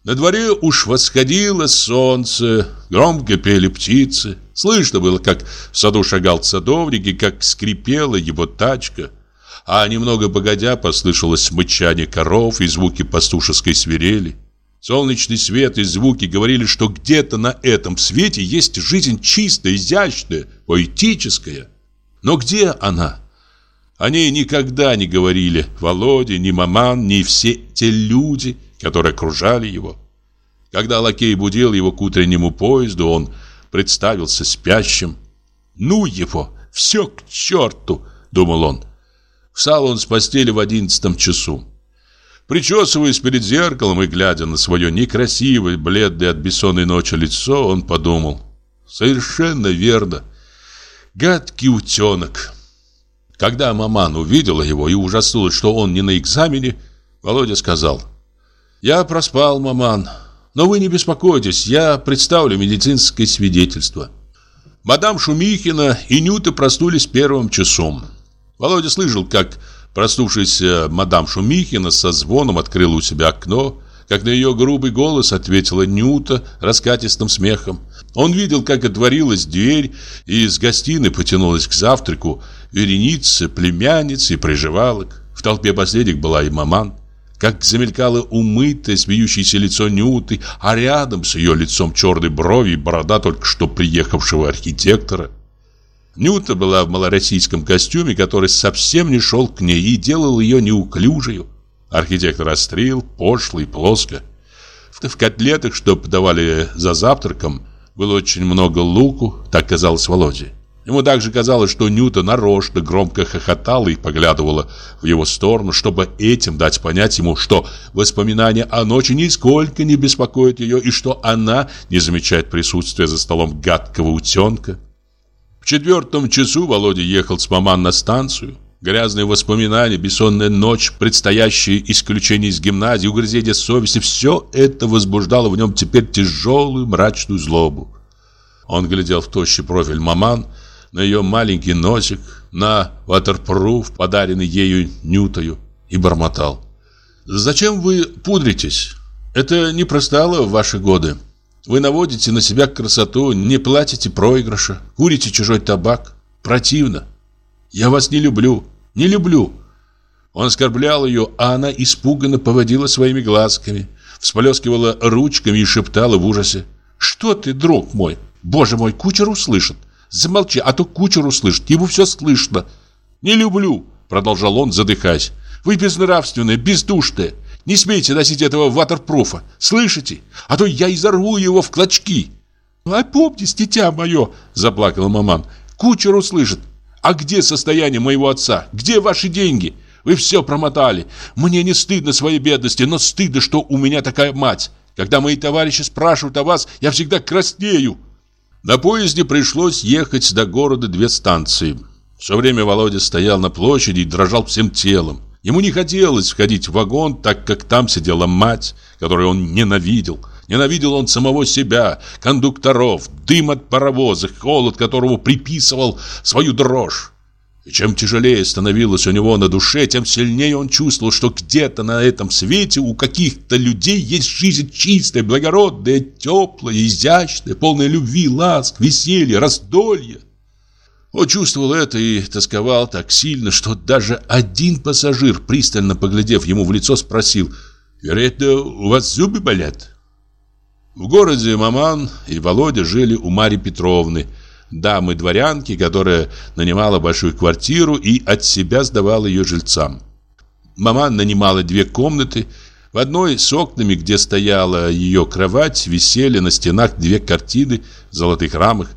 На дворе уж восходило солнце, громко пели птицы. Слышно было, как в саду шагал садовник и как скрипела его тачка. А немного погодя послышалось мычание коров и звуки пастушеской свирели. Солнечный свет и звуки говорили, что где-то на этом свете есть жизнь чистая, изящная, поэтическая. Но где она? О ней никогда не говорили Володя, ни Маман, ни все те люди, которые окружали его. Когда лакей будил его к утреннему поезду, он представился спящим. «Ну его! Все к черту!» — думал он. Встал он с постели в одиннадцатом часу. Причесываясь перед зеркалом и глядя на свое некрасивое, бледное от бессонной ночи лицо, он подумал. Совершенно верно. Гадкий утенок. Когда маман увидела его и ужаснулась, что он не на экзамене, Володя сказал. «Я проспал, маман, но вы не беспокойтесь, я представлю медицинское свидетельство». Мадам Шумихина и Нюта проснулись первым часом. Володя слышал, как Проснувшаяся мадам Шумихина со звоном открыла у себя окно, как на ее грубый голос ответила Нюта раскатистым смехом. Он видел, как отворилась дверь, и из гостиной потянулась к завтраку вереница, племянниц и приживалок. В толпе последних была и маман. Как замелькало умытое, смеющееся лицо Нюты, а рядом с ее лицом черной брови и борода только что приехавшего архитектора – Нюта была в малороссийском костюме, который совсем не шел к ней и делал ее неуклюжей. Архитектор острил, пошло и плоско. В котлетах, что подавали за завтраком, было очень много луку, так казалось Володе. Ему также казалось, что Нюта нарочно громко хохотала и поглядывала в его сторону, чтобы этим дать понять ему, что воспоминания о ночи нисколько не беспокоят ее и что она не замечает присутствия за столом гадкого утенка. В четвертом часу Володя ехал с маман на станцию. Грязные воспоминания, бессонная ночь, предстоящие исключения из гимназии, угрызение совести – все это возбуждало в нем теперь тяжелую мрачную злобу. Он глядел в тощий профиль маман, на ее маленький носик, на ватерпруф, подаренный ею Нютою, и бормотал. «Зачем вы пудритесь? Это не простало в ваши годы. Вы наводите на себя красоту, не платите проигрыша, курите чужой табак. Противно. Я вас не люблю, не люблю. Он оскорблял ее, а она испуганно поводила своими глазками, всплескивала ручками и шептала в ужасе. «Что ты, друг мой? Боже мой, кучер услышит! Замолчи, а то кучер услышит, ему все слышно!» «Не люблю!» — продолжал он, задыхаясь. «Вы безнравственные, бездушные! Не смейте носить этого ватерпруфа, слышите? А то я изорву его в клочки. Опомнись, дитя мое, заплакала маман. Кучер услышит. А где состояние моего отца? Где ваши деньги? Вы все промотали. Мне не стыдно своей бедности, но стыдно, что у меня такая мать. Когда мои товарищи спрашивают о вас, я всегда краснею. На поезде пришлось ехать до города две станции. Все время Володя стоял на площади и дрожал всем телом. Ему не хотелось входить в вагон, так как там сидела мать, которую он ненавидел. Ненавидел он самого себя, кондукторов, дым от паровоза, холод которого приписывал свою дрожь. И чем тяжелее становилось у него на душе, тем сильнее он чувствовал, что где-то на этом свете у каких-то людей есть жизнь чистая, благородная, теплая, изящная, полная любви, ласк, веселья, раздолья. Он чувствовал это и тосковал так сильно, что даже один пассажир, пристально поглядев ему в лицо, спросил «Вероятно, у вас зубы болят?» В городе Маман и Володя жили у Марьи Петровны, дамы-дворянки, которая нанимала большую квартиру и от себя сдавала ее жильцам. Маман нанимала две комнаты. В одной с окнами, где стояла ее кровать, висели на стенах две картины в золотых рамах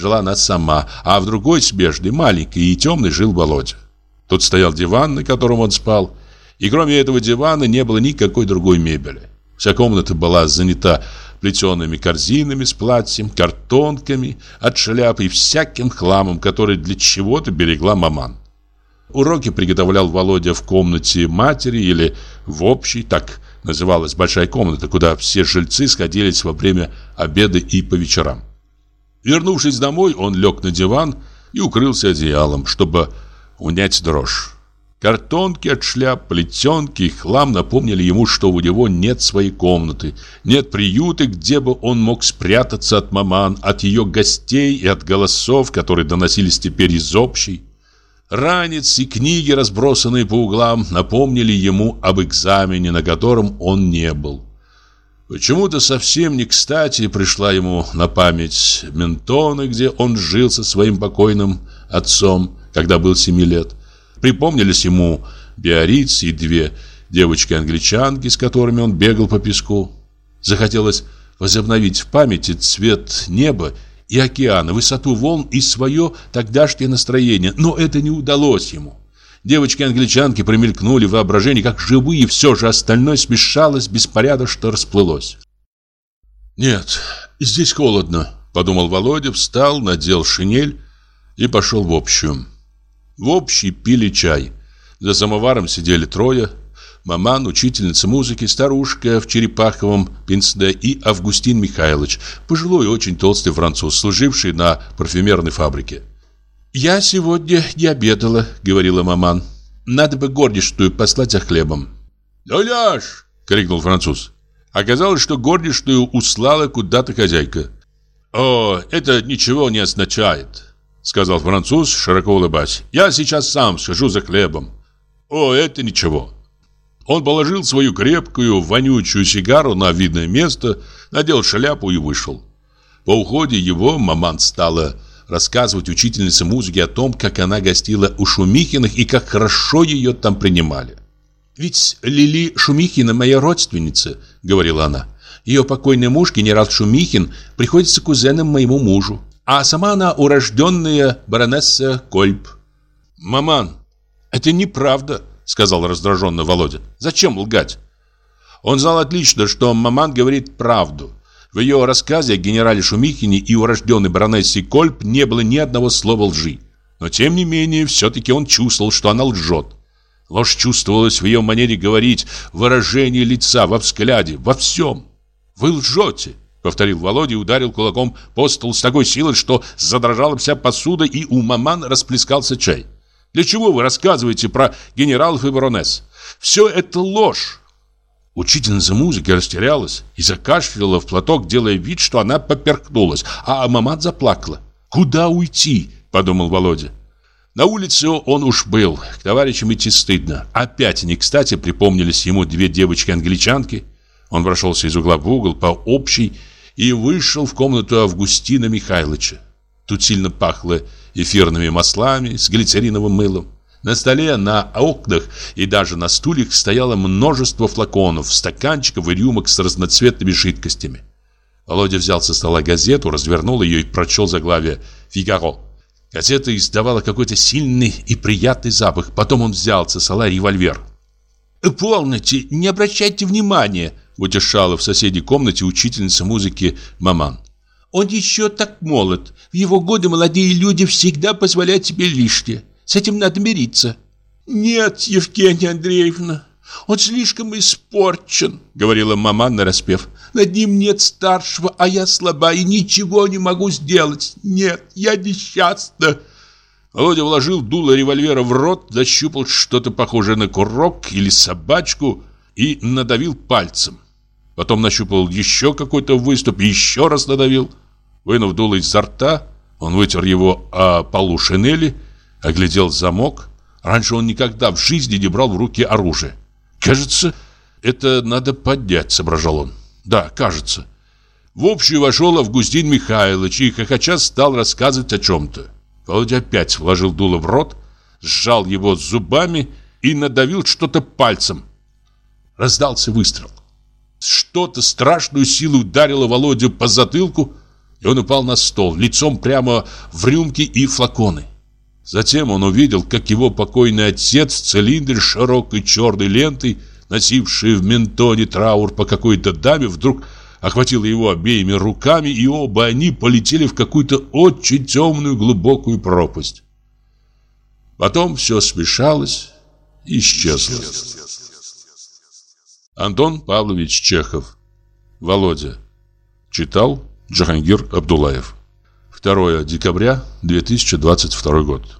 жила она сама, а в другой смежной, маленькой и темной, жил Володя. Тут стоял диван, на котором он спал, и кроме этого дивана не было никакой другой мебели. Вся комната была занята плетеными корзинами с платьем, картонками от шляпы и всяким хламом, который для чего-то берегла маман. Уроки приготовлял Володя в комнате матери или в общей, так называлась большая комната, куда все жильцы сходились во время обеда и по вечерам. Вернувшись домой, он лег на диван и укрылся одеялом, чтобы унять дрожь. Картонки от шляп, плетенки и хлам напомнили ему, что у него нет своей комнаты, нет приюта, где бы он мог спрятаться от маман, от ее гостей и от голосов, которые доносились теперь из общей. Ранец и книги, разбросанные по углам, напомнили ему об экзамене, на котором он не был. Почему-то совсем не кстати пришла ему на память Ментоны, где он жил со своим покойным отцом, когда был семи лет. Припомнились ему Биориц и две девочки-англичанки, с которыми он бегал по песку. Захотелось возобновить в памяти цвет неба и океана, высоту волн и свое тогдашнее настроение, но это не удалось ему. Девочки-англичанки промелькнули в воображении как живые, все же остальное смешалось, беспорядочно расплылось. «Нет, здесь холодно», — подумал Володя, встал, надел шинель и пошел в общую. В общей пили чай. За самоваром сидели трое. Маман, учительница музыки, старушка в черепаховом пенсне и Августин Михайлович, пожилой очень толстый француз, служивший на парфюмерной фабрике. «Я сегодня не обедала», — говорила маман. «Надо бы горничную послать за хлебом». «Дуляш!» — крикнул француз. Оказалось, что горничную услала куда-то хозяйка. «О, это ничего не означает. Сказал француз, широко улыбаясь. Я сейчас сам схожу за хлебом. О, это ничего. Он положил свою крепкую, вонючую сигару на видное место, надел шляпу и вышел. По уходе его маман стала рассказывать учительнице музыки о том, как она гостила у Шумихиных и как хорошо ее там принимали. «Ведь Лили Шумихина моя родственница», — говорила она. «Ее покойный муж, генерал Шумихин, приходится кузеном моему мужу а сама она урожденная баронесса Кольб. «Маман, это неправда», — сказал раздраженно Володя. «Зачем лгать?» Он знал отлично, что маман говорит правду. В ее рассказе о генерале Шумихине и урожденной баронессе Кольб не было ни одного слова лжи. Но тем не менее, все-таки он чувствовал, что она лжет. Ложь чувствовалась в ее манере говорить, в выражении лица, во взгляде, во всем. «Вы лжете!» Повторил Володя и ударил кулаком по столу с такой силой, что задрожала вся посуда и у маман расплескался чай. «Для чего вы рассказываете про генералов и баронесс? Все это ложь!» Учительница музыки растерялась и закашляла в платок, делая вид, что она поперхнулась, а маман заплакала. «Куда уйти?» – подумал Володя. На улице он уж был, к товарищам идти стыдно. Опять не кстати припомнились ему две девочки-англичанки. Он прошелся из угла в угол по общей и вышел в комнату Августина Михайловича. Тут сильно пахло эфирными маслами с глицериновым мылом. На столе, на окнах и даже на стульях стояло множество флаконов, стаканчиков и рюмок с разноцветными жидкостями. Володя взял со стола газету, развернул ее и прочел заглавие «Фигаро». Газета издавала какой-то сильный и приятный запах. Потом он взял со стола револьвер. «Полноте, не обращайте внимания», утешала в соседней комнате учительница музыки Маман. Он еще так молод. В его годы молодые люди всегда позволяют себе лишнее. С этим надо мириться. Нет, Евгения Андреевна, он слишком испорчен, говорила маман нараспев. Над ним нет старшего, а я слаба и ничего не могу сделать. Нет, я несчастна. Володя вложил дуло револьвера в рот, защупал что-то похожее на курок или собачку и надавил пальцем. Потом нащупал еще какой-то выступ, еще раз надавил. Вынув дуло изо рта, он вытер его о полу шинели, оглядел замок. Раньше он никогда в жизни не брал в руки оружие. «Кажется, это надо поднять», — соображал он. «Да, кажется». В общую вошел Августин Михайлович и хохоча стал рассказывать о чем-то. Володя опять вложил дуло в рот, сжал его зубами и надавил что-то пальцем. Раздался выстрел. Что-то страшную силу ударило Володю по затылку, и он упал на стол, лицом прямо в рюмки и флаконы. Затем он увидел, как его покойный отец в цилиндре широкой черной лентой, носивший в ментоне траур по какой-то даме, вдруг охватил его обеими руками, и оба они полетели в какую-то очень темную глубокую пропасть. Потом все смешалось и исчезло. Антон Павлович Чехов. Володя. Читал Джахангир Абдулаев. 2 декабря 2022 год.